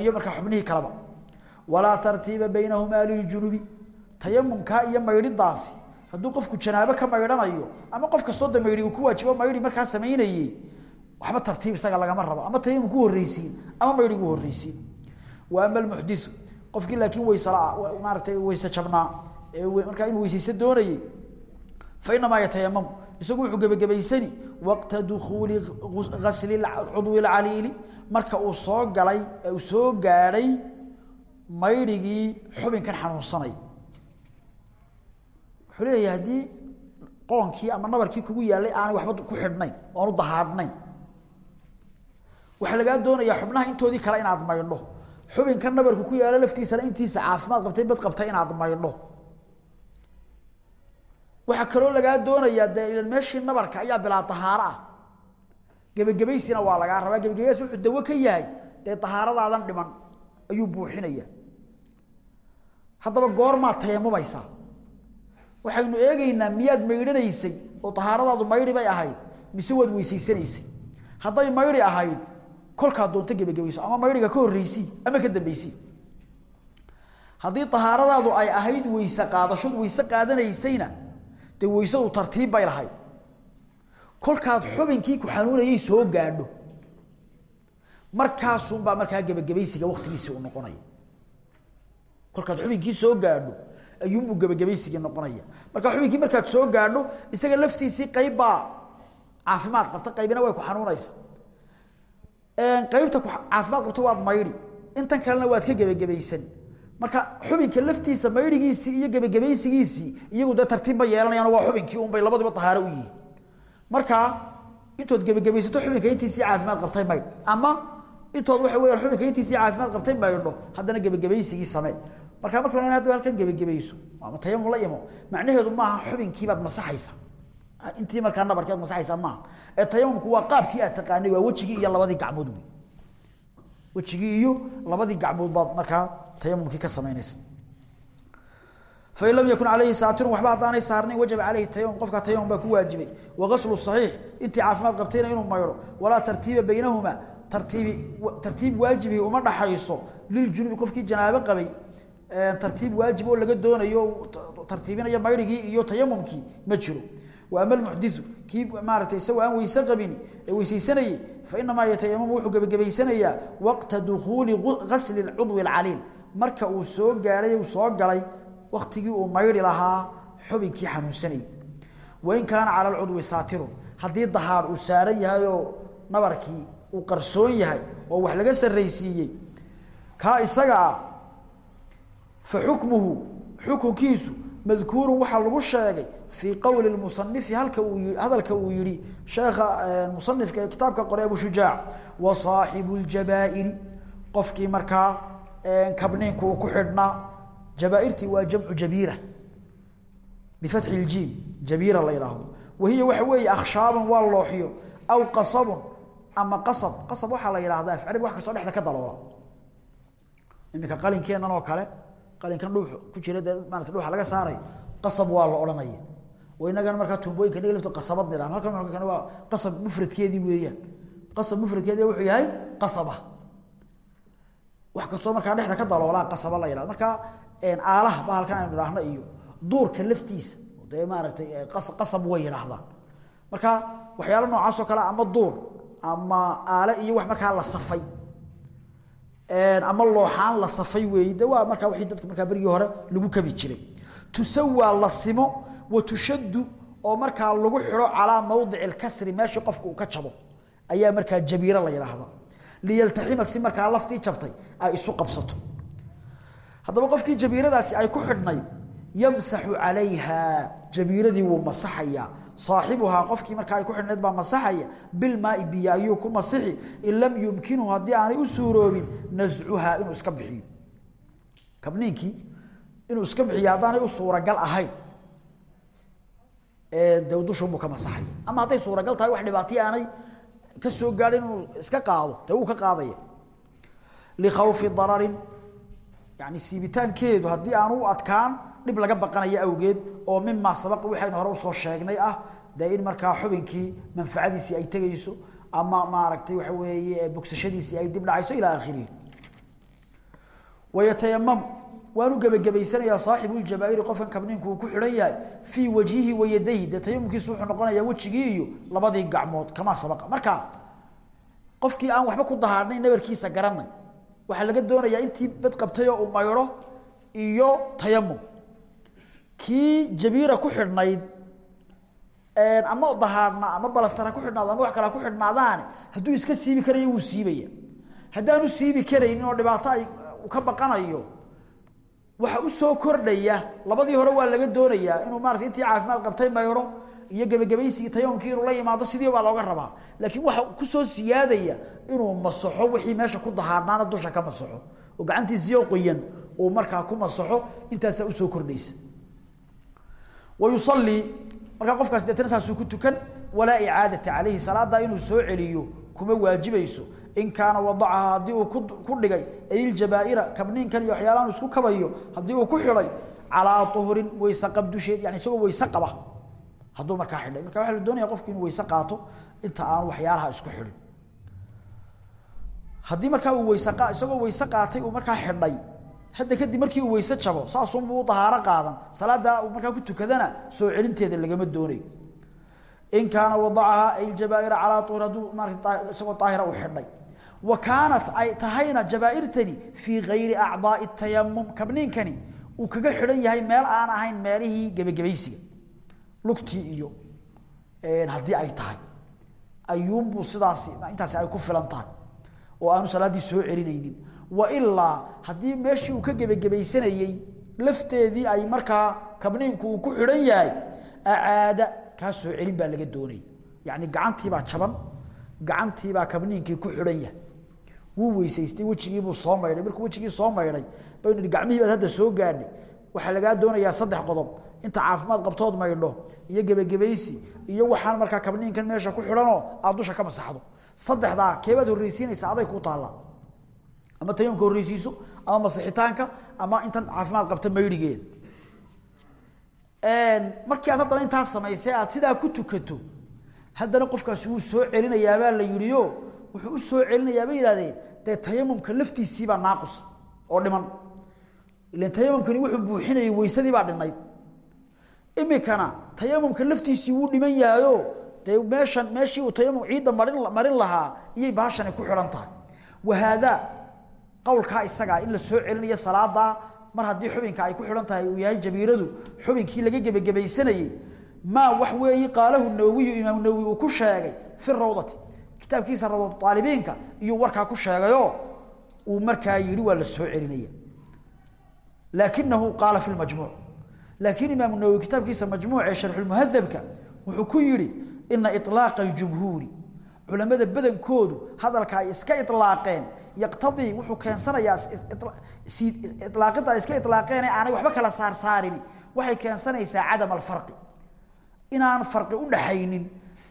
iyo markaa xubnihii kaleba. Walaa tartiiba baynahumaa liljunubi tayamumkaa iyo maydhidaasi hadduu qofku janaabo ka maydhanayo ama qof kastoo da maydhi uu ku waajibo maydhi markaa samaynayey waxba tartiib isaga lagama rabo. Ama tayamum ku horreysiin ama maydhi gu horreysiin wa ama almuxdiu qofkii laakiin waysala maaratay weyse jabnaa markaa inuu weysaysa doonayey fa inamaa yatayamamu isagu wuxuu gebagabaysani waqta dukuuli gasli cudwi lcaliili. Marka uu soo galay uu soo gaadhay maydhigii xubinkan xanuunsanay. Wuxuu leeyahay haddii qoonkii ama nabarkii kugu yaallay aanay waxba ku xidhnayn oanu dahaadhnayn waxaa lagaa doonayaa xubnaha intoodii kale inaad maydho xubinkan nabarku ku yaalo laftiisana intiisa caafimaad qabtay bad qabtay inaad maydho. Waxaa kaloo lagaa doonayaa dee ilan meeshii nabarka ayaa bilaa dahaaro ah. Gebagabaysina waa lagaa rabaa. Gebagabaysi wuxuu dawo ka yahay dee dahaaradaadan dhiman ayuu buuxinaya. Haddaba goormaa tayamumaysaa waxaynu eegeynaa miyaad maydhanaysay oo dahaaradaadu maydhi bay ahayd mise waad weysaysanaysay hadday maydhi ahayd kolkaa doonto gebagabayso ama maydhiga ka horreysii ama ka dambeysii. Haddii dahaaradaadu ay ahayd weyse qaadashood weyse qaadanaysayna dee weysadu tartiib bay lahayd. Kolkaad xubinkii ku xanuunayay soo gaadho. Markaasunbaa markaa gebagabaysiga waktigiisii u noqonaya. Kolkaad xubinkii soo gaadho ayuunbuu gebagabaysigii noqonaya. Marka xubinkii markaad soo gaadho isaga laftiisii qaybbaa caafimaad qabta qaybina way ku xanuunaysa qaybta caafimaad qabta waad maydhi intan kalena waad ka gebagabaysan marka xubinka laftiisa maydhigiisii iyo gebagabaysigiisii iyagu dee tartiibba yeelanayaan waa xubinkii unbay labaduba dahaaro u yihiin. Marka intood gebagabaysato xubinka intiisii caafimaad qabtay maydh ama intood waxa weya xubinka intiisii caafimaad qabtay maydho haddana gebagabaysigii samee marka marka hadda halkan gebagabayso ama tayamum la imo. Macnaheedu maaha xubinkiibaad masaxaysa intii markaa nabarkeed masaxaysa maaha ee tayamumku waa qaabkii aad taqaanay waa wejigii iyo labadii gacmood wey wejigii iyo labadii gacmood baad markaa tayamumkii ka samaynaysa. Fain lam yakun calayhi saatirun waxba haddaanay saarnayn wajaba caleyhi tayamum qofkaa tayamum baa ku waajibay. Wagaslu saxiix intii caafimaad qabtayna inuu maydho. Walaa tartiiba baynahumaa tartiibi tartiib waajibihi uma dhaxayso liljunubi qofkii janaabo qabay. Tartiib waajib oo laga doonayo tartiibinaya maydhigii iyo tayamumkii ma jiro wa ama almuxdiu kii maaragtay isagoo aan weyse qabin ee weysaysanayey fa inamaa yatayamamu wuxuu gebagabaysanayaa waqta dukuuli gasli cudwi alcaliil marka uu soo gaadhay uu soo galay waktigii uu maydhi lahaa xubinkii xanuunsanayay. Wain kaana cala alcudwi saatirun haddii dahaar uu saaran yahay oo nabarkii uu qarsoon yahay oo wax laga sarraysiiyey kaa xukunkiisu madkuurun waxaa lagu sheegay fii qowli musanifi halka uu hadalka uu yihi sheekha musanifka ee kitaabka qore abu shujaac wa saaxibu ljabaa'iri qofkii markaa kabniinku uu ku xidhnaa jabaairtii waa jamcu jabiira. Bifatxi iljiim jabiira la yidhaahdo wahiya waxa weeye akhshaaban waa looxiyo aw qasabun ama qasab. Qasab waxaa la yidhahdaa afcali wax kastoo dhexda ka daloola iminka qalinkeennan oo kale qalinkan dhuux ku jira maarata dhuuxa laga saaray qasab waa la odhanaya. Wa inagana markaa tuumbooyinka niga lafto qasabad nidhahan halkan halkan waa qasab mufradkeedii weeyaan. Qasab mufradkeedii wuxuu yahay qasaba. Wax kastoo markaa dhexda ka daloolaa qasaba la yidhahdo markaa aalaha ba halkan aynu idhaahno iyo duurka laftiisa. Dee maaragtay qasab way yidhaahdaan marka waxyaalo noocaas oo kale ama duur ama aale iyo wax markaa la safay ama looxaan la safay weeye de waa markaa wixii dadka markaa berigii hore lagu kabi jiray. Tusawaa la simo wa tushaddu oo markaa lagu xidho calaa mawdici alkasri meeshii qofka uu ka jabo ayaa markaa jabiiro la yidhaahdaa liyaltaxima si markaa laftii jabtay ay isu qabsato. Haddaba qofkii jabiiradaasi ay ku xidhnayd yamsaxu calayha jabiiradii wuu masaxayaa saaxibuhaa qofkii markaa ay ku xidhnayd baa masaxaya bilmaai biyo ayuu ku masixi in lam yumkinhu haddii aanay u suuroobin nascuhaa inuu iska bixiyo. Kabniinkii inuu iska bixiyo haddaanay u suuragal ahayn ee dawdushu buu ka masaxay ama haday suuragal tahay wax dhibaatay aanay ka soo gaarin inuu iska qaado dee uu ka qaadaya. Li khawfi dararin yani siibitaankeedu haddii aan u adkaan dhib laga baqanayo awgeed oo mima sabaq waxaynu hore u soo sheegnay ah dee in markaa xubinkii manfacadiisii ay tegayso ama maaragtay waxa weeye bogsashadiisii ay dib dhacayso ilaa aakhirihi wayatayamam waanu gebagabaysanayaa saaxibu ljabaa'iri qofkan kabniinku uu ku xidhan yahay fii wajhihi wa dee tayamumkiisu wuxuu noqonayaa wejigii iyo labadii gacmood kamaa sabaqa marka qofkii aan waxba ku dahaadhnay nabarkiisa garanay. Waxaa laga doonayaa intii bad qabtay oo uu maydho iyo tayamum kii jabiira ku xidhnayd ama dahaadhna ama balastara ku xidhnaado ama wax kale ku xidhnaadaani hadduu iska siibi karayo wuu siibaya. Haddaanu siibi karaynin oo dhibaato ay ka baqanayo waxa u soo kordhaya labadii hore waa laga doonayaa inuu maarata intii caafimaad qabtay maydho iyo gebagabaysigii tayamumkii inuu la yimaado sidii baa looga rabaa. Laakiin waxa ku soo siyaadaya inuu masaxo wixii meesha ku dahaadhnaana dusha ka masaxo. Oo gacantiisiyo qoyan uu markaa ku masaxo intaasaa u soo kordhaysa wayusalii markaa qofkaas deetana saasuu ku tukan walaa icaadata calayhi salaada inuu soo celiyo kuma waajibayso in kaana wadacaha haddii uu ku dhigay ayiljabaa'ira kabniinkan iyo waxyaalahan isku kabayo haddii uu ku xidhay calaa uhrin weyse dusheed yani isagoo weyse hadduu markaa xidhay marka waxaa la doonaya qofki inuu weyse qaato inta aan waxyaalaha isku xidhin haddii markaa uu weyse isagoo weyse qaatay uu markaa xidhay hadda kadib markii uu weyse jabo saasunbuu u dahaaro qaadan. Salaada uu markaa ku tukadana soo celinteeda lagama doonayo in kaana wadacaha ayljabaaira calaa uhri hadduu isagoo daahira uu xidhay. Wa kaanat ay tahayna jabaairtani fii gayri acdaai tayamum kabniinkani. Uu kaga xidhan yahay meel aan ahayn meelihii gebagabaysiga lugtii iyo haddii ay tahay. Ayuunbuu sidaasi intaasi ay ku filan tahay. Oo aanu salaaddii soo celinaynin wailaa haddii meeshii uu ka gebagabaysanayey lafteedii ay markaa kabniinku uu ku xidhan yahay acaada kaa soo celin baa laga doonaya yacni gacantiibaa jaban gacantiibaa kabniinkii ku xidhan yahay. Wuu weysaystay wejigiibuu soo maydhay. Markuu wejigii soo maydhay baynu nihi gacmihii baad hadda soo gaadhay. Waxaa lagaa doonayaa saddex qodob. Inta caafimaad qabtood maydho iyo gebagabaysi iyo waxaan markaa kabniinkan meesha ku xidhanoo aada dusha ka masaxdo. Saddexdaa keebaad horreysiinaysa aday ku taallaa ama tayamumka horreysiiso ama masixitaanka ama intan caafimaad qabta maydhigeeda markii aad haddana intaas samaysay aad sidaa ku tukato haddana qofkaasi wuu soo celinayaabaa la yidhio wuxuu u soo celinayaa bay dee tayamumka laftiisiibaa naaqusa oo dhiman. Ilan tayamumkani wuxuu buuxinayay weysadiibaa dhinayd imikana tayamumka laftiisii wuu dhiman yahayo dee meeshan meeshii uu tayamum ciidda marin marin lahaa iyay baashani ku xidhan tahay. Wahaadaa qowlkaa isagaa in la soo celinayo salaadaa mar haddii xubinka ay ku xidhan tahay uu yahay jabiiradu xubinkii laga gebagabaysanayey maa wax weeyi qaalahu nawowiyu imaam nawowi uu ku sheegay fi rawdati kitaabkiisa rawdatu aalibiinka iyuu warkaa ku sheegayoo uu markaa yidhi waa la celinaya laakinahu qaala fi lmajmuuc laakiin imaamu nawowi kitaabkiisa majmuuc ee sharxulmuhadabka wuxuu ku yidhi ina iطlaaqa aljumhuuri culamada badankoodu hadalka ay iska ilaaqeen yaqtadii wuxuu keensanayaa ilaaqida ay iska ilaaqeen aanay waxba kala saarsaarini waxay keensanaysaa cadam alfarqi. Inaan farqi u dhaxaynin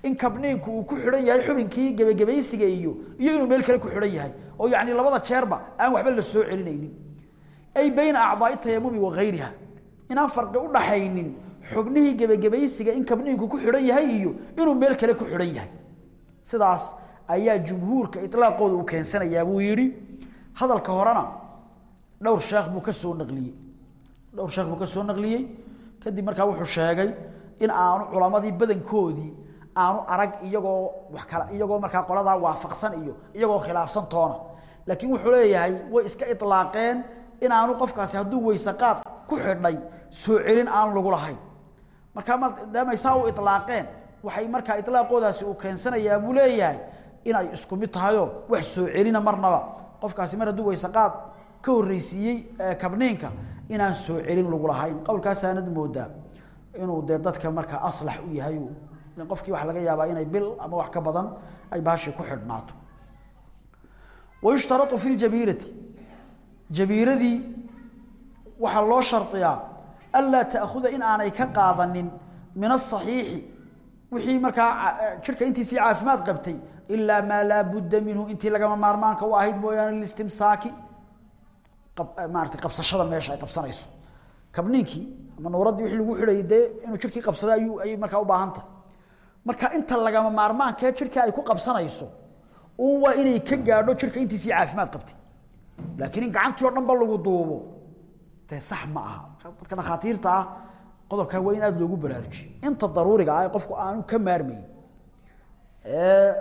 in kabniinku uu ku xidhan yahay xubinkii gebagabaysiga iyo iyo inuu meel kale ku xidhan yahay oo yacni labada jeerba aan waxba la soo celinaynin. Ay bayna acdaai tayamumi wa gayriha inaan farqi u dhaxaynin xubnihii gebagabaysiga in kabniinku ku xidhan yahay iyo inuu meel kale ku xidhan yahay sidaas ayaa jumhuurka ilaaqooda uu keensanayaa buu yidhi hadalka horena dhowr sheekh buu ka naqliyey. Dhowr sheekh buu ka naqliyey. Kadib markaa wuxuu sheegay in aanu culamadii badankoodii aanu arag iyagoo wax kala iyagoo markaa qoladaa waafaqsan iyo iyagoo khilaafsan toona. Laakiin wuxuu leeyahay way iska ilaaqeen in aanu qofkaasi hadduu weyse qaad ku xidhay soo celin aan lagu lahayn. Markaa maadaamay saa u ilaaqeen waxay markaa ilaaqoodaasi uu keensanayaa buu leeyahay inay isku mid tahayoo wax soo celina marnaba. Qofkaasi mar hadduu weyse qaad ka horreysiiyey kabniinka inaan soo celin lagu lahayn. Qowlkaasaanad moodaa inuu dee dadka markaa aslax u yahay qofkii waxa laga yaabaa inay bil ama wax ka badan ay baashii ku xidhnaato. Wayushtarau fi ljabiirati jabiiradii waxaa loo shardiyaa anlaa ta'khuda in aanay ka qaadanin min as-sahih wixii markaa jirka intiisii caafimaad qabtay illa ma la budda minhu intii laga maarmaanka u ahayd mooyaan istimsaaki maartay qabsashada meesha ay qabsanayso. Kabniinki ama nuuradii wixii lagu xidhay de inuu jirkii qabsado ayuu ay markaa u baahan tahay. Marka inta laga maarmaanka jirka ay ku qabsanayso uu waa inay ka gaadho jirka intiisii caafimaad qabtay. Laakiin in gacantii oo dhan lagu duubo de sax ma aha. Dadka dhakhaatiirta ah qodobka waa in loogu baraarujiyo inta daruuriga ah qofku aanu ka maarmayn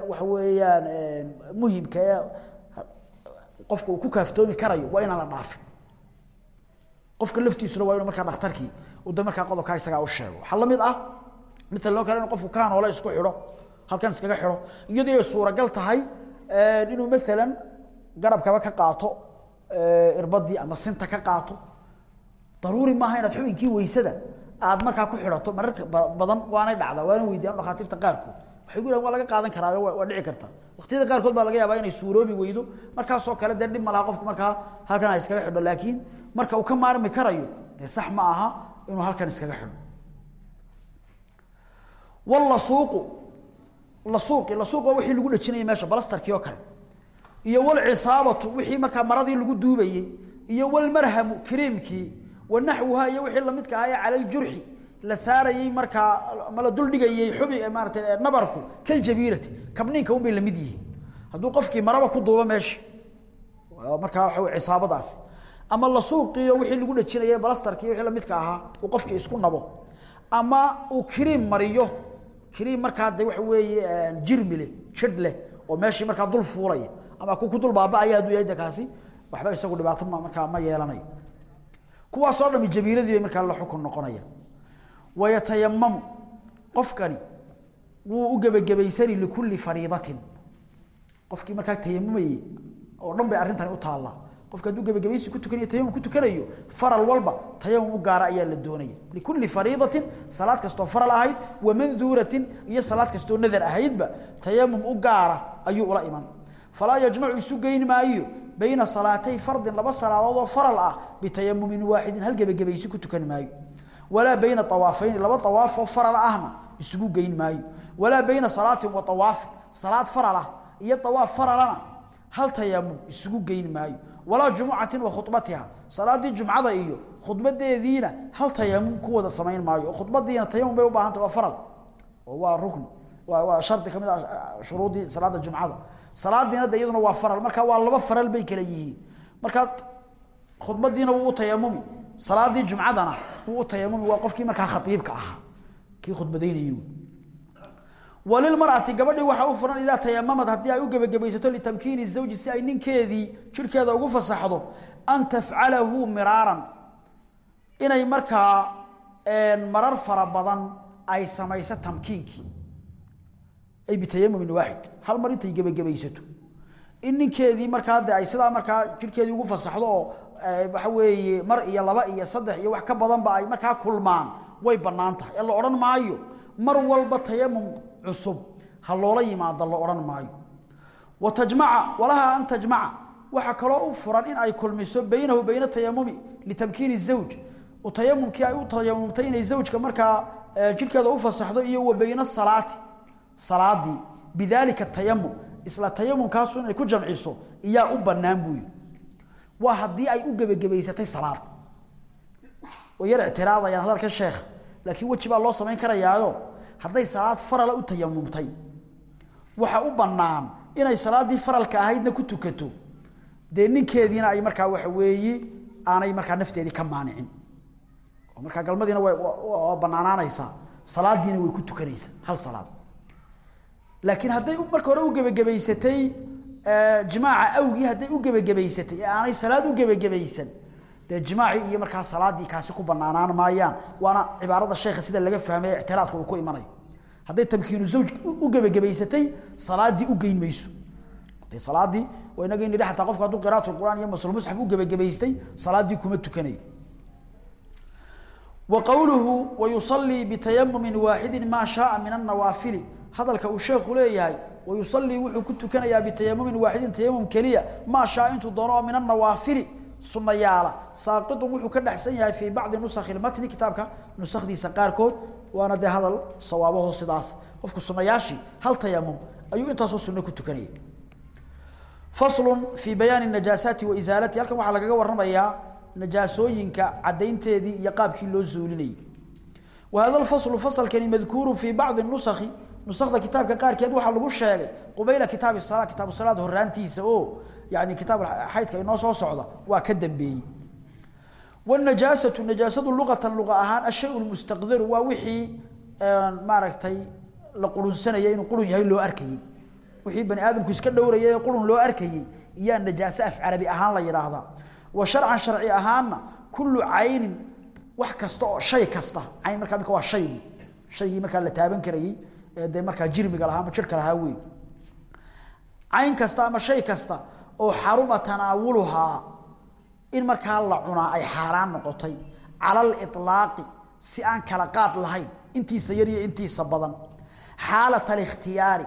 waxa weeyaan muhiimka ee uu ku kaaftoomi karayo waa inaan la dhaafin. Qofka laftiisuna waa inuu markaa dhakhtarkii uu markaa qodobkaa isagaa u sheego. Waxaa la mid ah midta loo kale in qofku kaan hole isku xidho halkan iskaga xidho iyadoo suuragal tahay inuu maalan garabkaba ka qaato irbadii ama sinta ka qaato. Daruuri maaha inaad xubinkii weysada aad markaa ku xidhato mararka badan waanay dhacdaa waana weydiiyaan dhakhaatiirta qaarkood. Waxay ku waa laga qaadan karaa waa dhici karta. Waqtiyada qaarkood baa laga yaabaa inay suuroobi weydo. Markaasoo kale dee dhib ma qofku markaa halkan ha iskaga xidho laakiin marka uu ka maarmi karayo dee sax ma aha inuu halkan iskaga xidho. Walla suuqu la suuqi la suuq waa wixii lagu dhajinayay meesha balastarkii oo kale. Iyo wal cisaabatu wixii markaa maradii lagu duubayay iyo wal marhamu kiriimkii wa naxwuha iyo wixii lamidka ahaa cala aljurxi la saarayay markaa ma la dul dhigayay xubi maaragtay nabarku kal jabiirati kabniinka un bay la mid yihiin. Maraba ku duubo meesha markaa wey cisaabadaasi ama la suuqiyo wixii lagu dhajinayay balastarkii wixii lamidka ahaa uu qofkii isku nabo. Ama uu kiriim mariyo kiriim markaa de waxa weeye jirmi leh oo meeshii markaa dul fuulaya. Ama ku ku dul baaba'aya hadduu yahay de waxba isagu dhibaato ma markaa ma yeelanayo kuwaasoo dhami jabiiradii bay markaa la xukun noqonaya. Wayatayamamu qofkani wuu u gebagabaysani likulli fariidatin. Qofkii markaa tayamumayey oo dhan bay arrintani u taallaa qofka hadduu gebagabaysi ku tukanayo tayamum ku tukanayo faral walba tayamum u gaara ayaa la doonaya. Likulli fariidatin salaad kastoo faral ahayd wa manduuratin iyo salaad kastoo nadar ahaydba tayamum u gaara ayuu ula iman. Falaa yajmacu isu geyn maayo bayna salaatay fardin laba salaadood oo faral ah bitayamumin waaxidin hal gebagabaysi ku tukan maayo. Walaa bayna awaafayn laba awaaf oo faral ahna isugu geyn maayo. Walaa bayna salaatin wa awaafin salaad faral ah iyo awaaf faralana hal tayamum isugu geyn maayo. Walaa jumucatin wa khubatiha salaadii jumcada iyo khudbadeediina hal tayamum ku wada samayn maayo. Oo khudbadiina tayamum bay u baahanta waa faral. Oo waa rukni waa shardi ka mid ah shuruudii salaada jumcada salaadiina de iyaduna waa faral. Marka waa laba faral bay kala yihiin. Markaa khudbadiina wuu u tayamumi salaadii jumcadana wuu u tayamumi waa qofkii markaa khatiibka ahaa. Kii khudbadaynayay walilmar'ati gabadhii waxaa u furan idaa tayamamad haddii ay u gebagabaysato litamkiini zawji si ay ninkeedii jirhkeeda ugu fasaxdo an tafcalahu miraaran. Inay markaa marar fara badan ay samayso tamkiinkii ay bitayamumin waaxid hal mar intay gebagabaysato in ninkeedii markaa de ay sidaa markaa jirhkeedii ugu fasaxdo oo waxa weeye mar iyo laba iyo saddex iyo wax ka badanba ay markaa kulmaan way bannaan tahay. Ee la odhan maayo? Mar walba tayamum cusub. Ha loola yimaado la odhan maayo. Wa tajmaca walaha an tajmaca. Waxaa kaloo u furan in ay kulmiso baynahu bayna tayamumi litamkiini zawj. Tayamumkii ay u tayamumtay inay zawjka markaa jirhkeeda u fasaxdo iyo wa bayna salaati salaadii bidaalika tayamum isla tayamumkaasu inay ku jamciso iyaa u bannaan buuyi waa haddii ay u gebagabaysatay salaad. Oo yar ictiraadayaan hadalka sheekha laakiin weji loo samayn karayaayo. Hadday salaad farala u tayamumtay waxa u bannaan inay salaaddii faralka ahaydna ku tukato. Dee ninkeediina ay markaa waxa weeye aanay markaa nafteedii ka maanicin. Markaa galmadiina waa bannaanaanaysaa salaadiina way ku tukanaysaa hal salaad laakiin hadday marka hore u gebagabaysatay jimaaca awgii hadday u gebagabaysatay ee aanay salaad u gebagabaysan dee jimaacii iyo markaa salaadii kaasi ku banaanaan maayaan waana cibaarada sheekha sida laga fahmay ictiraadka uu ku imanayo. Hadday tamkiinu zawj u gebagabaysatay salaadii u geyn mayso dee salaadii waa inaga inidhi xataa qofku hadduu qiraatu qur'aan iyo masl musxaf u gebagabaystay salaadii kuma tukanayo wa qowluhu wayusallii bitayamumin waaxidin maa shaaa min annawaafili hadalka uu sheekhu leeyahay wayusallii wuxuu ku tukanayaa bitayamumin waaxidin tayamum keliya maa shaa intuu doono oo min annawaafili sunayaala saaqidun wuxuu ka dhexsan yahay fii bacdi nusakhi lmatni kitaabka nusakdiisa qaarkood waana dee hadal sawaabaho sidaas. Qofku sunayaashii hal tayamum ayuu intaasoo sunno ku tukanayay. Faslun fii bayaani najaasaati wa halkan waxaa lagaga warramayaa najaasooyinka caddaynteedii iyo qaabkii loo zuulinayay wa hada lfaslu fasalkani madkuuru fii bacdi nusakhi nusakda kitaabka qaarkeed waxaa lagu sheegay qubayla kitaabi sala kitaabu salaad horaantiisa oo yani kitaab xaydka inoo soo socda waa ka dambeeyey. Wanajaasatu najaasadu luqatan luqa ahaan ashay lmustaqdaru waa wixii maaragtay la qurunsanayay inuu qurun yahay loo arkayey. Wixii bani aadamku iska dhowrayay ee loo arkayey iyaa najaaso af carabi ahaan la yidhaahdaa wa sharcan sharci ahaanna kullu caynin wax kasta oo shay kasta cayn markaa waa shaygii. Shaygii markaa la taaban karayey dee markaa jirmiga lahaa ama jirhka lahaa wey cayn kasta ama shay kasta oo xaruma tanaawuluhaa in markaa la cunaa ay xaaraan noqotay cala aliطlaaqi si aan kala qaad lahayn intiisa yar iyo intiisa badan. Xaalat alikhtiyaari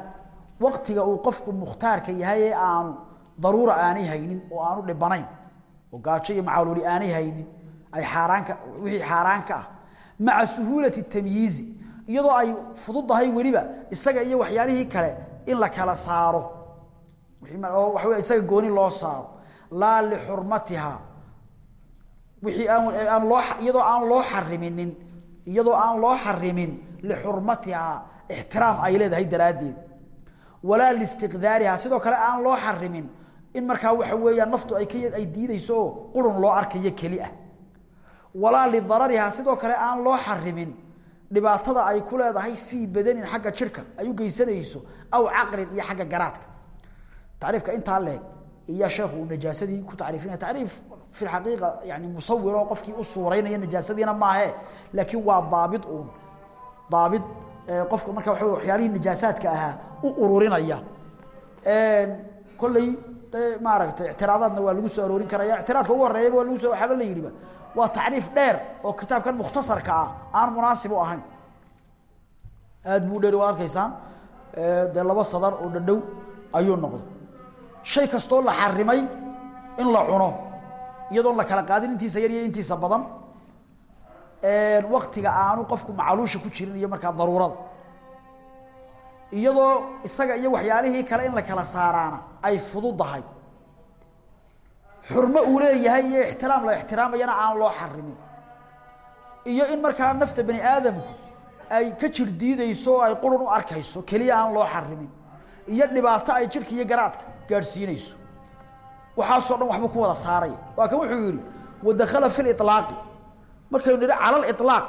waqtiga uu qofku mukhtaarka yahay ee aanu daruura aanay haynin oo aanu dhibanayn oo gaajo iyo macaluuli aanay haynin ay xaaraanka wixii xaaraanka ah maca suhuulati tamyiizi iyadoo ay fududahay weliba isaga iyo waxyaalihii kale in la kala saaro. Wey isaga gooni loo saaro. Laa lixurmatiha wixii aan loo iyadoo aan loo xariminin iyadoo aan loo xarimin lixurmatiha ixtiraam ay leedahay daraaddeed. Walaa liistiqdaariha sidoo kale aan loo xarimin in markaa waxa weeyaan naftu ay ka ay diidayso oo qurun loo arkayo keli ah. Walaa lidarariha sidoo kale aan loo xarimin dhibaatada ay ku leedahay fii badanin xagga jirhka ay u geysanayso aw caqlin iyo xagga garaadka. Tacriifka intaa leeg iya sheekhu najaasadii ku tacriifinaya tacriif fi lxaqiiqa yani musawir oo qofkii u suuraynaya najaasadiina maahe laakiin waa daabit uun. Daabit qofka marka waxa waxyaalihii najaasaadka ahaa u ururinaya. Kolley maaragtay ictiraadaadna waa lagu soo aroorin karaya ictiraadka ugu horreeyaba waa lagu soo waxaaba la yidhiba waa tacriif dheer oo kitaabkan mukhtasarka ah aan munaasib u ahayn. Aad buu dheeri waa arkaysaan dee laba sadar oo dhadhow ayuu noqday. Shay kastoo la xarimay in la cuno iyadoon la kala qaadin intiisa yar iyo intiisa badan waktiga aanu qofku macaluusha ku jirin iyo markaa daruurada. Iyadoo isaga iyo waxyaalihii kale in la kala saaraana ay fududahay xurmo uu leeyahay iyo ixtiraam la ixtiraamayana aan loo xarimin iyo in markaa nafta bani aadamku ay ka jir diideyso oo ay qurun u arkayso keliya aan loo xarimin iyo dhibaato ay jirka iyo garaadka gaadhsiinayso waxaasoo dhan waxbuu ku wada saaraya waa kan wuxuu yidhi wadakhala fi lilaaqi markaynu nidhi cala lilaaq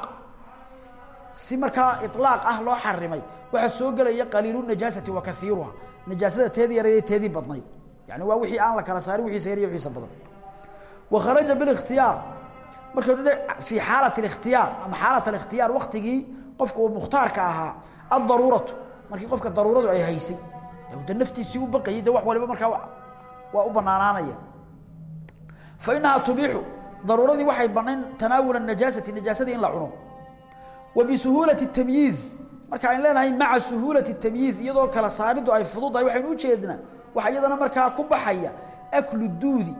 si markaa ilaaq ah loo xarimay waxaa soo gelaya qaliilu najaasati wa kaiiruha najaasada teedii yaray teedii badnayd yani waa wixii aan la kala saarin wiiisa yar iyo wiiisa badan wa kharaja bilikhtiyaar markaynu nidhi fii xaalat likhtiyaar ama xaalat alikhtiyaar waktigii qofka uu mukhtaarka ahaa addaruuratu markii qofka daruuradu ay haysay de naftiisii u baqayay de wax waliba markaa waa u banaanaanaya fa inahaa tubiixu daruuradii waxay banayn tanaawula najaasati najaasadii in la cuno. Wa bisuhuulati tamyiiz. Marka aynu leenahay maca suhuulati tamyiiz iyadoo kala saaridu ay fududahay waxaynu ujeednaa waxaa iyadana markaa ku baxaya aklu duudi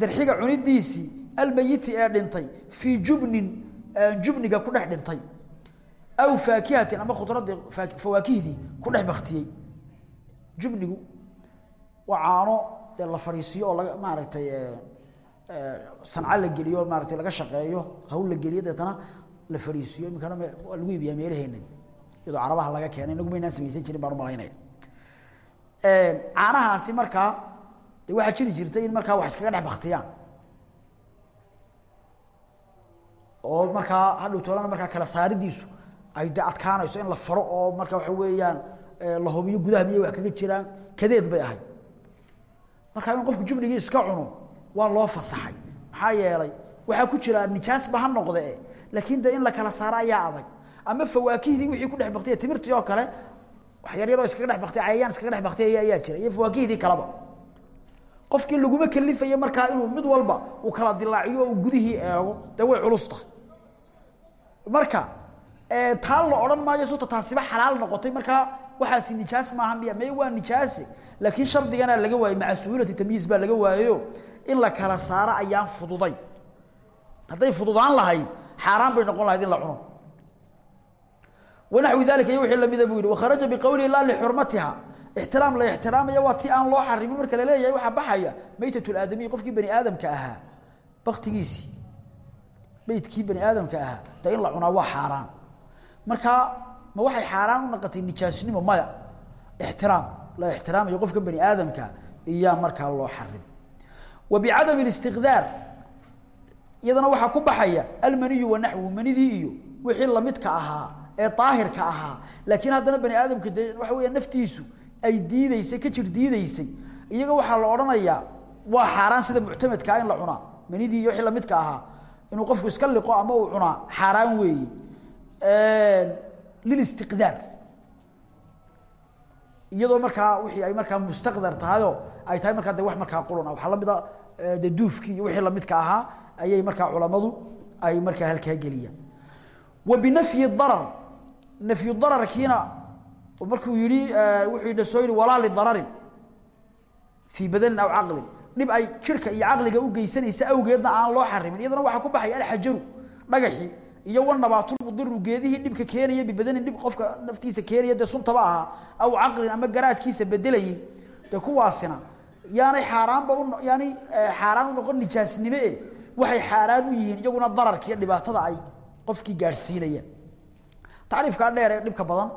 darxiga cunidiisii almeyiti ee dhintay fii jubnin jubniga ku dhex dhintay aw faakihatin ama khudradii fawaakihdii ku dhex baktiyey jubnigu waa caano dee la fadhiisiyo oo laga maaragtay sanca la geliyo maaratay laga shaqeeyo hawl la geliyo deetana la fadhiisiyo iminkana lagu iibiyaa meelaheena iyadoo carabaha laga keenay inagu maynaan samaysan jirin baan u malaynaya caanahaasi markaa de waxaa jiri jirtay in markaa wax iskaga dhex baktiyaan oo markaa hadhow toolana markaa kala saaridiisu ay de adkaanayso in la faro oo marka waxa weeyaan la hubiyo gudaha miyay wax kaga jiraan kadeed bay ahayd. Markaa in qofku jubnigii iska cuno waa loo fasaxay. Maxaa yeelay waxaa ku jira nijaasba ha noqde laakiin de in la kala saaro ayaa adag. Ama fawaakihdii wixii ku dhex baktay timirtii oo kale wax yar yaroo iskaga dhex baktay cayayaan iskaga dhex baktay ayaa jira. Iyo fawaakihdii kaleba qofkii laguma kalifayo markaa inuu mid walba uu kala dilaaciyo uu gudihii eego dee way culus tahay. Marka taa la odhan maayo suta taasiba xalaal noqotay markaa waxaasi nijaas maaha miya. May waa nijaase laakiin shardigana laga waayey maca suhuulati tamyiiz baa laga waayeyo in la kala saaro ayaan fududay. Hadday fududaan lahayd xaaraan bay noqon lahayd in la cuno wanaxwi dalika iyo wixii lamida buu yihi wakharaja biqowlihi laa lixurmatiha ixtiraam la ixtiraamaya waa ti aan loo xarimin marka la leeyahay waxaa baxaya meytatulaadamiyi qofkii bani aadamka ahaa baktigiisii meydkii bani aadamka ahaa dee in la cunaa waa xaaraan markaa ma waxay xaaraan u naqatay nijaasnimo maya ixtiraam la ixtiraamayo qofka bani aadamka iyaa markaa loo xarim wa bicadami listiqdaar iyadana waxaa ku baxaya almaniyu wanaxwu manidii iyo wixii lamidka ahaa ee daahirka ahaa. Laakiin haddana bani aadamka waxa weeye naftiisu ay diidaysay ka jir diidaysay. Iyaga waxaa la odhanayaa waa xaaraan sida muctamadka in la cunaa. Manidii iyo wixii lamidka ahaa inuu qofku iska liqo ama uu cunaa xaaraan weeye. Lilistiqdaar iyadoo markaa wixii ay markaa mustaqdar tahayoo ay tahay markaa de wax markaa qulun ah waxaa la mid de iyo wixii lamidka ahaa ayay markaa culamadu ay markaa halkaa geliyaan wa darar nafyu dararkiina markuu yidhi wuxuu yidhi soo yidhi walaa lidararin fii badanin aw caqlin. Dhib ay jirka iyo caqliga u geysanaysa awgeedna aan loo xarimin iyadana waxaa ku baxaya alxajaru dhagaxii iyo wanabaatulmudiru geedihii dhibka keenaya bibadanin dhib qofka naftiisa keenaya dee suntaba ahaa aw caqlin ama garaadkiisa bedelayay dee kuwaasina yaanay xaaraanba yaanay xaaraan u noqon nijaasnimo e waxay xaaraan u yihiin iyaguna dararka iyo dhibaatada ay qofkii gaadhsiinayaan tacriifkaa dheer ee dhibka badan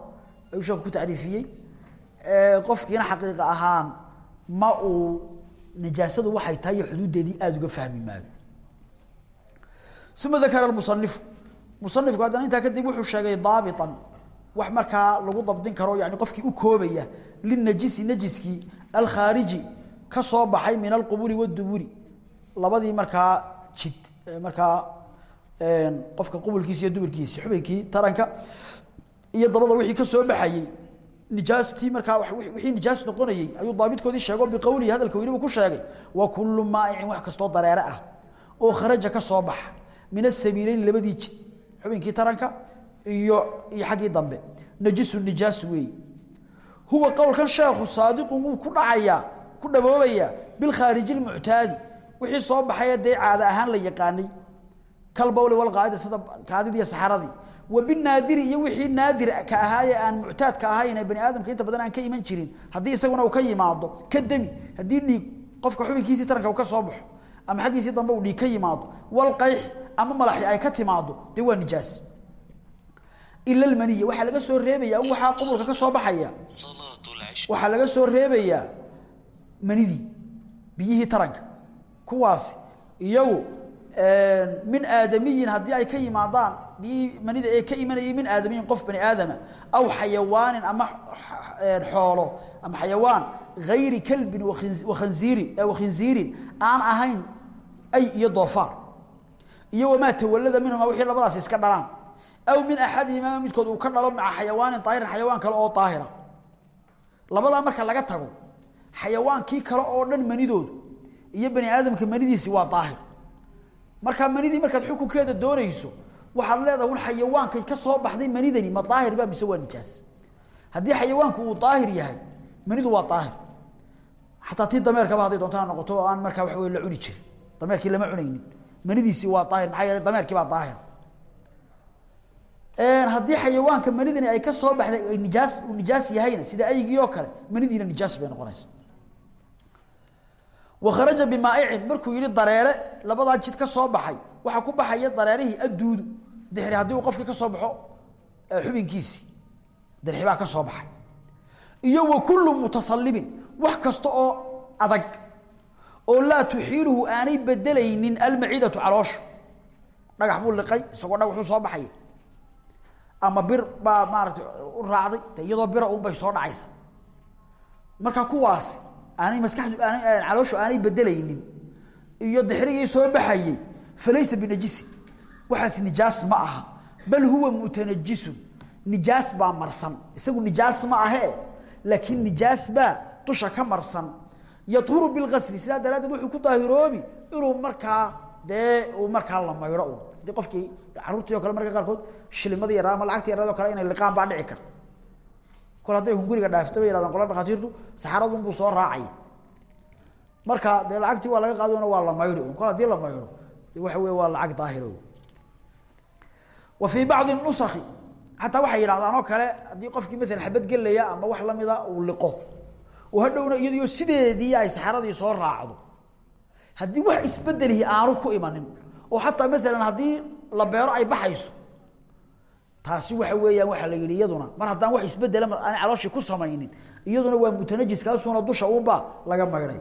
ayuu sheeku ku tacriifiyey qofkiina xaqiiqa ahaan ma uu nijaasadu waxay tahay xuduuddeedii aada uga fahmi maayo uma dakara musanifu musanifku haddana intaa kadib wuxuu sheegay daabitan wax markaa lagu dabdin karo yani qofkii u koobaya linajisi najiskii alkhaariji ka soo baxay min alqubuli waduburi labadii markaa jid markaa qofka qubulkiisa iyo duburkiisi xubinkii taranka iyo dabada wixii ka soo baxayey nijaastii markaa wixii nijaas noqonayey ayuu daabitkoodii sheego biqowlihi hadalka weliba ku sheegay. Wa kullu maa'icin wax kastoo dareere ah oo kharaja ka soo baxa. Min asabiileyn labadii jid xubinkii taranka iyo iyo xaggii dambe. Najisu nijaas weey. Huwa qowlkan sheekhu saadiqun wuu ku dhacayaa ku dhaboobayaa bilkhaariji lmuctaadi wixii soo baxay dee caada ahaan la yaqaanay kalbowli walqaacida sida kaadidii iyo saxaradii. Wa binaadiri iyo wixii naadir ka ahaaye aan muctaadka ahayn ee bani aadamka inta badan aan ka iman jirin haddii isaguna uu ka yimaado ka demi haddii dhiig qofka xubinkiisii taranka uu ka soo baxo ama xaggiisii dambe uu dhiig ka yimaado walqayx ama malaxi ay ka timaado dee waa nijaas. Ila almaniya waxaa laga soo reebayaa un waxaa qubulka ka soo baxaya. Waxaa laga soo reebayaa manidii biyihii taranka kuwaasi iyagu min aadamiyin haddii ay ka yimaadaan biyihii manida ee ka imanayay min aadamiyin qof bani aadama aw xayawaanin ama xoolo ama xayawaan gayri kalbin wakhanziirin wakhinziirin aan ahayn ay iyo doofaar. Iyo wamaa tawallada minhuma wixii labadaas iska dhalaan. Aw min axadihima midkood uu ka dhalo maca xayawaanin daahirin xayawaan kale oo daahira labadaa marka laga tago xayawaankii kale oo dhan manidoodu iyo bani aadamka manidiisi waa daahir markaa manidii markaad xukunkeeda doonayso waxaad leedahay un xayawaankay ka soo baxday manidani ma daahir ba mise waa nijaas? Haddii xayawaanku uu daahir yahay manidu waa daahir. Xataa tii dameerkaba hadday doonto noqoto aan markaa wax wey la cuni jirin. Dameerkii lama cunaynin. Manidiisii waa daahir maxaa yeelay dameerkii baa daahir. Haddii xayawaanka manidani ay ka soo baxday ay nijaas uu nijaas yahayna sida aygii oo kale manidiina nijaas bay noqonaysa wakharaja bimaa'icin markuu yihi dareere labadaa jid ka soo baxay. Waxaa ku baxaya dareerihii adduudu. Dixri haddii uu qofkii ka soo baxo xubinkiisii dirxi baa ka soo baxay. Iyo wa kullu mutasallibin wax kasta oo adag oo laa tuxiiluhu aanay bedelaynin almaciidatu calooshu. Dhagax buu liqay isagoo dhagaxuu soo baxaya ama bir baa maarata u raacday iyadoo bira un bay soo dhacaysa. Marka kuwaasi aanay maskaxdu aanay calooshu aanay bedelaynin iyo dixrigii soo baxayey falaysa binajisi. Waxaas nijaas ma aha. Bal huwa mutanajisun. Nijaas baa marsan. Isagu nijaas ma ahee laakiin nijaas baa dusha ka marsan. Yadhuru bilgasli sidaa daraaddeed wuxuu ku daahiroobi inuu markaa dee uu markaa la maydho haddii qofkii caruurtii o kale marka qaarkood shilimadii yaraa ama lacagtii yarado kale inay liqaan baa dhici karta kol hadday hunguriga dhaafta bay yidhahdaan qola dhakhaatiirtu saxaradun buu soo raacaya marka dee lacagtii waa laga qaadona waa la maydhi un kol haddii la maydho waxa wey waa lacag daahiro. Wa fii bacdi nusakhi hatta waxay yiraahdaan oo kale haddii qofkii midna xabad galaya ama wax lamida uu liqo oo hadhowna iyadoo sideedii ay saxaradii soo raacdo. Hadii wax isbedelihi aanu ku imanin oo hatta midna haddii la beero ay baxayso taasi waxa weeyaan waxaa la yidhi iyaduna. Mar haddaan wax isbedela aan calooshii ku samaynin iyaduna waa mutanajiskaasuna dusha uba laga magdhay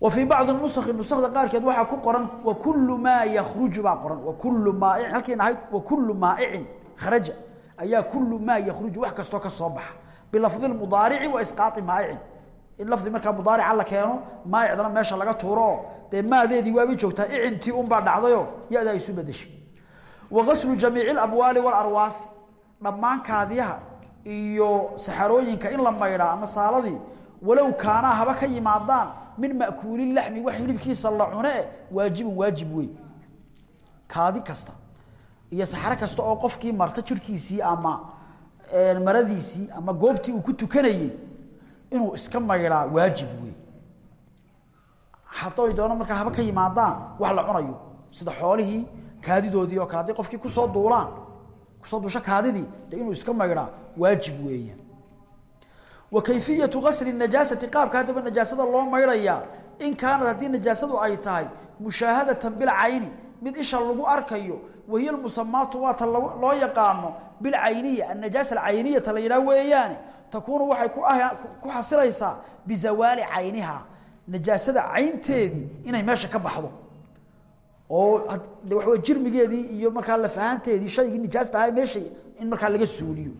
wa fii bacdi nusakhi nusakda qaarkeed waxaa ku qoran wa kullu maa yakhruju baa qoran. Wa kullu maaiin halkiin ahayd wa kullu maa'icin kharaja. Ayaa kullu maa yakhruju wax kastoo ka soo baxa. Bilafdi lmudaarici wa isqaai maa'icin in. Lafdi markaa mudaarica la keeno maa'icdana meesha laga tuuro. Oo dee maadeedii waabi joogtaa icintii unbaa dhacdayoo ya-daa isu wa ghaslu jamii'i alabwal wal arwath dhamaan kaadiyaha iyo saxarooyinka in la mayraa ama saaladii walaw kaana haba ka yimaadaan min maakuli lahmi wax hilibkiisa la cune waajib waajib way kaadi kasta iyo saxara kasta oo qofkii marta jirkiisii ama maradiisii ama goobtii uu ku tukanayay inuu iska mayraa waajib way haddii doono marka haba ka yimaadaan wax la cunayo sida xoolihii kaadidoodii oo kale hadday qofkii ku soo duulaan ku soo duusho kaadidii de inuu iska maydhaa waajib weeye. Wa kayfiyatu gasli najaasati qaabka haddaba najaasada loo maydhayaa in kaanad haddii najaasadu ay tahay mushaahadatan bilcayni mid isha lagu arkayo wahiya musamaatu waata loo yaqaano bilcayniya annajaasa alcayniyata la yidhaah weeyaane takuunu waxay ku xasilaysaa bizawaali cayniha najaasada caynteedii inay meesha ka baxdo oo waa jirmigeedii iyo markaa lafahaanteedii shaygii nijaasta ahaa meesha in markaa laga suuliyo.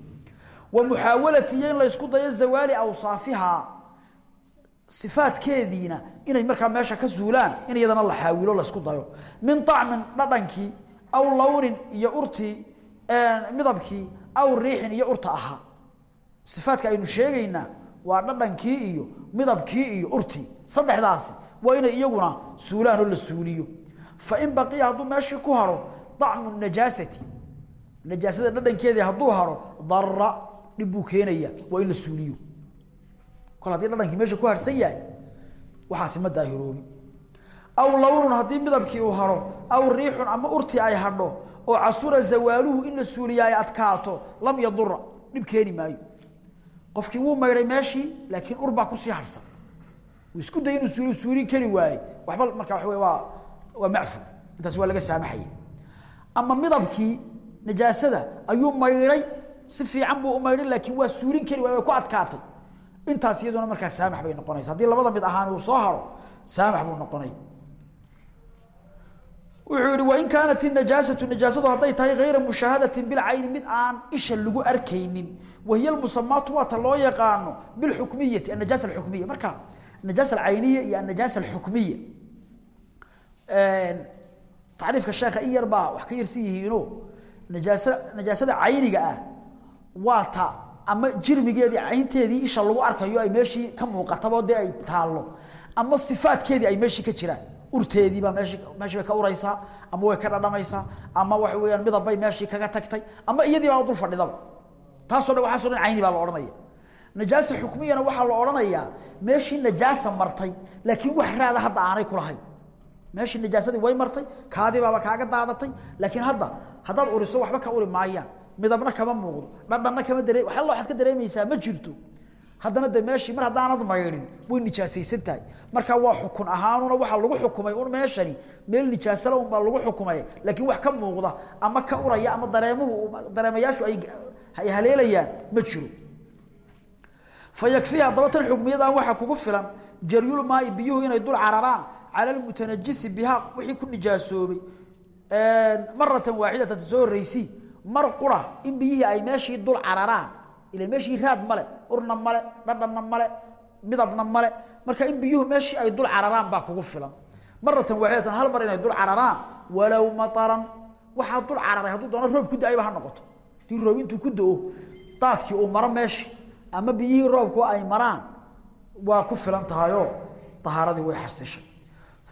Wa muxaawalatiiyo in laysku dayo zawaali awsaafihaa sifaadkeediina inay markaa meesha ka zuulaan in iyadana la xaawilo laysku dayo. Min acmin dhadhankii aw lawnin iyo urtii midabkii aw riixin iyo urta ahaa sifaadka aynu sheegaynaa waa dhadhankii iyo midabkii iyo urtii saddexdaasi waa inay iyaguna suulaan oo la suuliyo fa in baqiya hadu meeshi ku haro ta'mu najasati najasada dhadhankeedii haduu haro darra dhibuu keenaya waa in la suuliyo kol haddii dhadhankii meesha ku harsan yahay waxaasi ma daahiroobi aw lawnun haddii midabkii uu haro aw riixun ama urti ay hadho oo casura zawaaluhu in la suuliya ay adkaato lam yadura dhib keeni maayo qofkii wuu maydhay meeshii laakiin ur baa ku sii inuu suuliyo suulin kari waaye waa macfu intaasi waa laga saamaxaya ama midabkii najaasada ayuu maydhay si fiican buu u maydhay laakiin waa suulin kari waay way ku adkaatay. Intaas iyaduna markaa saamax bay noqonaysaa. Haddii labada mid ahaan uu soo haro saamax buu noqonaya wuxuu yihi wain kaanat inajaasatu najaasadu hadday tahay hayra mushaahadatin bilcayni mid aan isha lagu arkaynin. Wahiya almusamaatu waata loo yaqaano bilxukmiyati annajaasa alxukmiya marka najaasa alcayniya iyo annajaasa alxukmiya tacriifka sheekha in yar baa wax ka yarsan yihiino najaasa najaasada cayniga ah waa ta ama jirmigeedii caynteedii isha lagu arkayo ay meeshii ka muuqataba dee ay taallo ama sifaadkeedii ay meeshii ka jiraan. Urteedii baa meeshii bay ka uraysaa ama way ka dhadhamaysaa ama waxa weeyaan midab bay meeshii kaga tagtay ama iyadii baa dul fadhidaba. Taasoo dhan waxaasoo dhan cayni baa la odhanaya. Najaasa xukmiyana waxaa la odhanayaa meeshii najaasa martay laakiin wax raada hadda aanay ku lahayn meeshii najaasadii way martay kaadii baaba kaaga daadatay laakiin hadda haddaad uriso waxba ka uri maayaan. Midabna kama muuqdo dhadhanna kama daree waxa waxaad ka dareemaysaa ma jirto. Haddana de meeshii mar haddaanad maydhin way nijaasaysan tahay marka waa xukun ahaanuna waxaa lagu xukumay un meeshani meel nijaasala un baa lagu xukumay laakiin wax ka muuqda ama ka uraya ama dareemuhu dareemayaashu ay ay haleelayaan ma jiro. Fayakfi haddaba tan xukmiyadan waxaa kugu filan jaryul maai biyuhu inay dul cararaan cala almutanajisi bihaa wixii ku nijaasoobay maratan waaxidatan soo horreysi mar qura in biyihii ay meeshii dul cararaan ila meeshii raad male urna male dhadhanna male midabna male marka in biyuhu meeshii ay dul cararaan baa kugu filan. Maratan waaxidatan hal mar inay dul cararaan walow mataran waxaa dul cararay hadduu doono roob ku da'ayba ha noqoto. Dii roob intuu ku da'o daadkii uu maro meeshii ama biyihii roobku ay maraan waa ku filan tahayoo tahaaradii way xasishay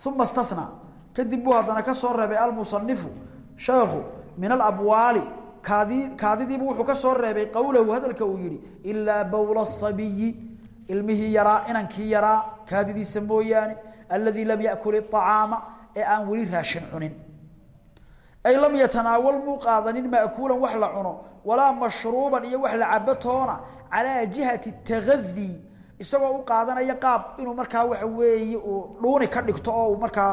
uma istathnaa kadib buu haddana ka soo reebay almusanifu sheekhu min alabwaali kaadi kaadidiibu wuxuu ka soo reebay qowlahu hadalka uu yihi ilaa bowla asabiyi ilmihii yaraa inankii yaraa kaadidiisa mooyaane alladii lam yakul iطacaama ee aan weli raashin cunin ay lam yatanaawal muu qaadanin ma'kuulan wax la cuno walaa mashruuban iyo wax la cabo toona calaa jihati tagadii isagoo u qaadanaya qaab inuu markaa waxa weeye uu dhuuni ka dhigto oo uu markaa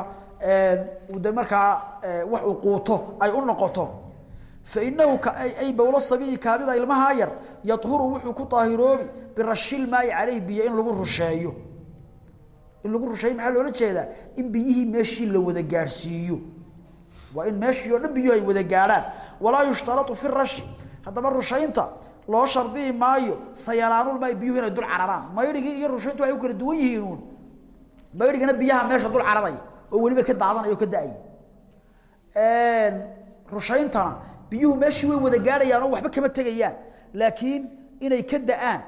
uu de markaa wax uu quuto ay u noqoto. Fainahu ay bowlo sabiyi kaadida ilmaha yar yahuru wuxuu ku daahiroobi birashil maayi caleyh biyo in lagu rusheeyo. In lagu rusheeyo maxaa loola jeedaa? In biyihii meeshii la wada gaadhsiiyo waa in meeshii oo dhan biyuhu ay wada gaadhaan. Walaa yushtarau fi rashi. Haddaba rushaynta loo shardiyi maayo sayalaanulmaay biyuhu inay dul cararaan. Maydhigii iyo rushayntu waxay u kala duwan yihiin uun. Maydhigana biyaha meesha dul cararaya oo weliba ka daadanaya ka da'aya rushayntana biyuhu meeshii way wada gaadhayaan oo waxba kama tegayaan. Laakiin inay ka da'aan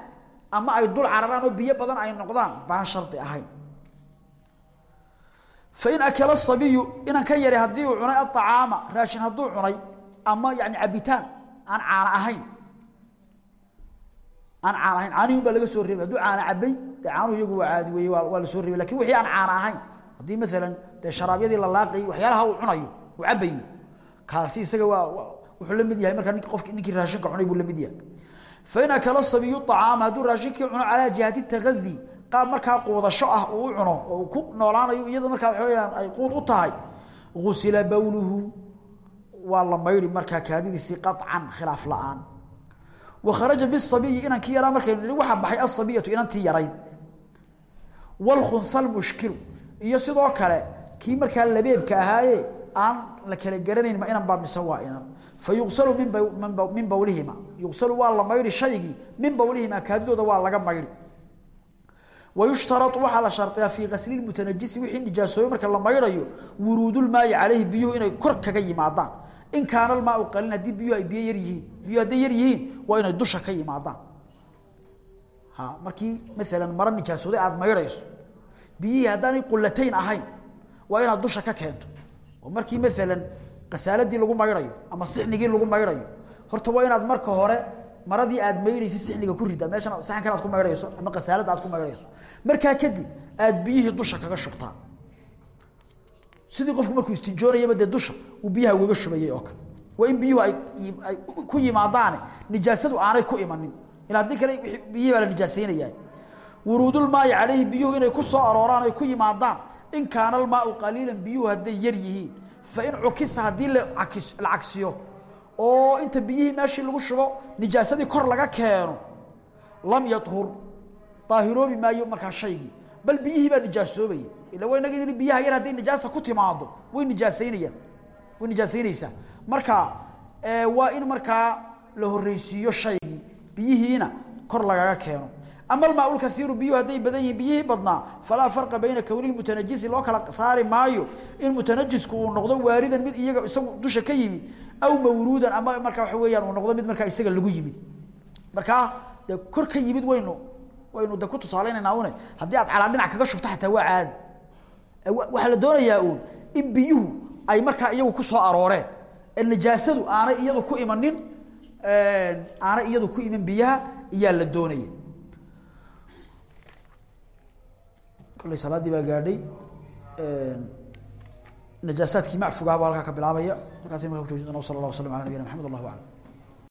ama ay dul cararaan oo biyo badan ay noqdaan baan shardi ahayn. Fain akala sabiyu inan ka yari haddii uu cunay aacaama raashin hadduu cunay ama yani cabitaan aan caana ahayn aan caana ahayn. Caanihin baa laga soo reebay. Hadduu caana cabay dee caanuhu iyagu waa caadi weeye waa la soo reebay. Lakin wixii aan caana ahayn haddii maalan dee sharaabyadii la laaqayay waxyaalaha uu cunayo uu cabayo kaasi isaga waa wuxuu la mid yahay. Markaa nink qofki ninkii raashinka cunay buu la mid yahay. Fain akala sabiyu acaama hadduu raashinkii cuno calaa jihati tagadii qaab markaa quudasho ah uu u cuno oo uu ku noolaanayo iyada markaa waxa weyaan ay quud u tahay gusila bowluhu waa la maydhi markaa kaadidiisii qaطcan khilaaf la'aan wa kharaja bisabiyi inankii yaraa markaynu nihi waxaa baxay asabiyatu inantii yarayd wاlkhunha lmushkilu iyo sidoo kale kii markaa labeebka ahaaye aan la kala garanayn ma inan baa mise waa inan fa yuqsalu min bawlihima. Yuqsalu waa la maydhi shaygii min bawlihima kaadidooda waa laga maydhi wayushtarau waxaa la shardiyaa fii kasli mutanajisi wixii nijaasooye marka la maydhayo wuruudulmaayi caleyhi biyuhu inay kor kaga yimaadaan in kaana almaau qalin haddii biyuhu ay biyo yar yihiin. Biyuhu hadday yar yihiin waa inay dusha ka yimaadaan. Ha markii maalan maro nijaasooday aada maydhayso biyihii haddaanay qulatayn ahayn waa inaad dusha ka keento. Oo markii maalan kasaaladii lagu maydhayo ama sixnigii lagu maydhayo horta waa inaad marka hore maradii aad maydhaysa sixniga ku rida meeshan saxankan aad ku maydhayso ama kasaalada aad ku maydhayso markaa kadib aad biyihii dusha kaga shubtaa sidii qofku markuu istinjoonayaba dee dusha uu biyaha ugaga shubayay oo kale. Waa in biyuhu ay ku yimaadaane nijaasadu aanay ku imanin. Ila haddii kale biyihii baa la nijaasaynaya wuruudulmaayi caleyhi biyuhu inay ku soo arooraan ay ku yimaadaan. In kaana almaau qaliilan biyuhu hadday yar yihiin. Fa in cukisa haddii la cagsiyo oo inta biyihii meeshii lagu shubo nijaasadii kor laga keeno. Lam yahur daahiroobi maayo markaa shaygii. Bal biyihii baa nijaasoobaya ila wa inagi biyaha yar hadday nijaasa ku timaado way nijaasaynayaan way nijaasaynaysaa. Marka waa in markaa la horreysiiyo shaygii biyihiina kor lagaga keeno. Ama almaa lkaiiru biyuhu hadday badan yihiin biyihii badnaa falaa farqa bayna kowni mutanajisi loo kala saari maayo in mutanajisku uu noqdo waaridan mid iyaga isagu dusha ka yimid aw mawruudan ama markaa waxa weeyaan uu noqdo mid markaa isaga lagu yimid. Markaa dee kor ka yimid waynu waynu de ku tusaalaynayna une haddii aad calaa dhinac kaga shubto xataa waa caadi waxaa la doonayaa uun in biyuhu ay markaa iyagu ku soo arooreen. Ee nijaasadu aanay iyadu ku imanin aanay iyadu ku iman biyaha iyaa la doonaya kolley salaadii baa gaadhay. Najaasaadkii macfugaha baa halkaa ka bilaabaya. Halkaas marka ku sala allah waslam ala nabiyina maxamed allahu aclam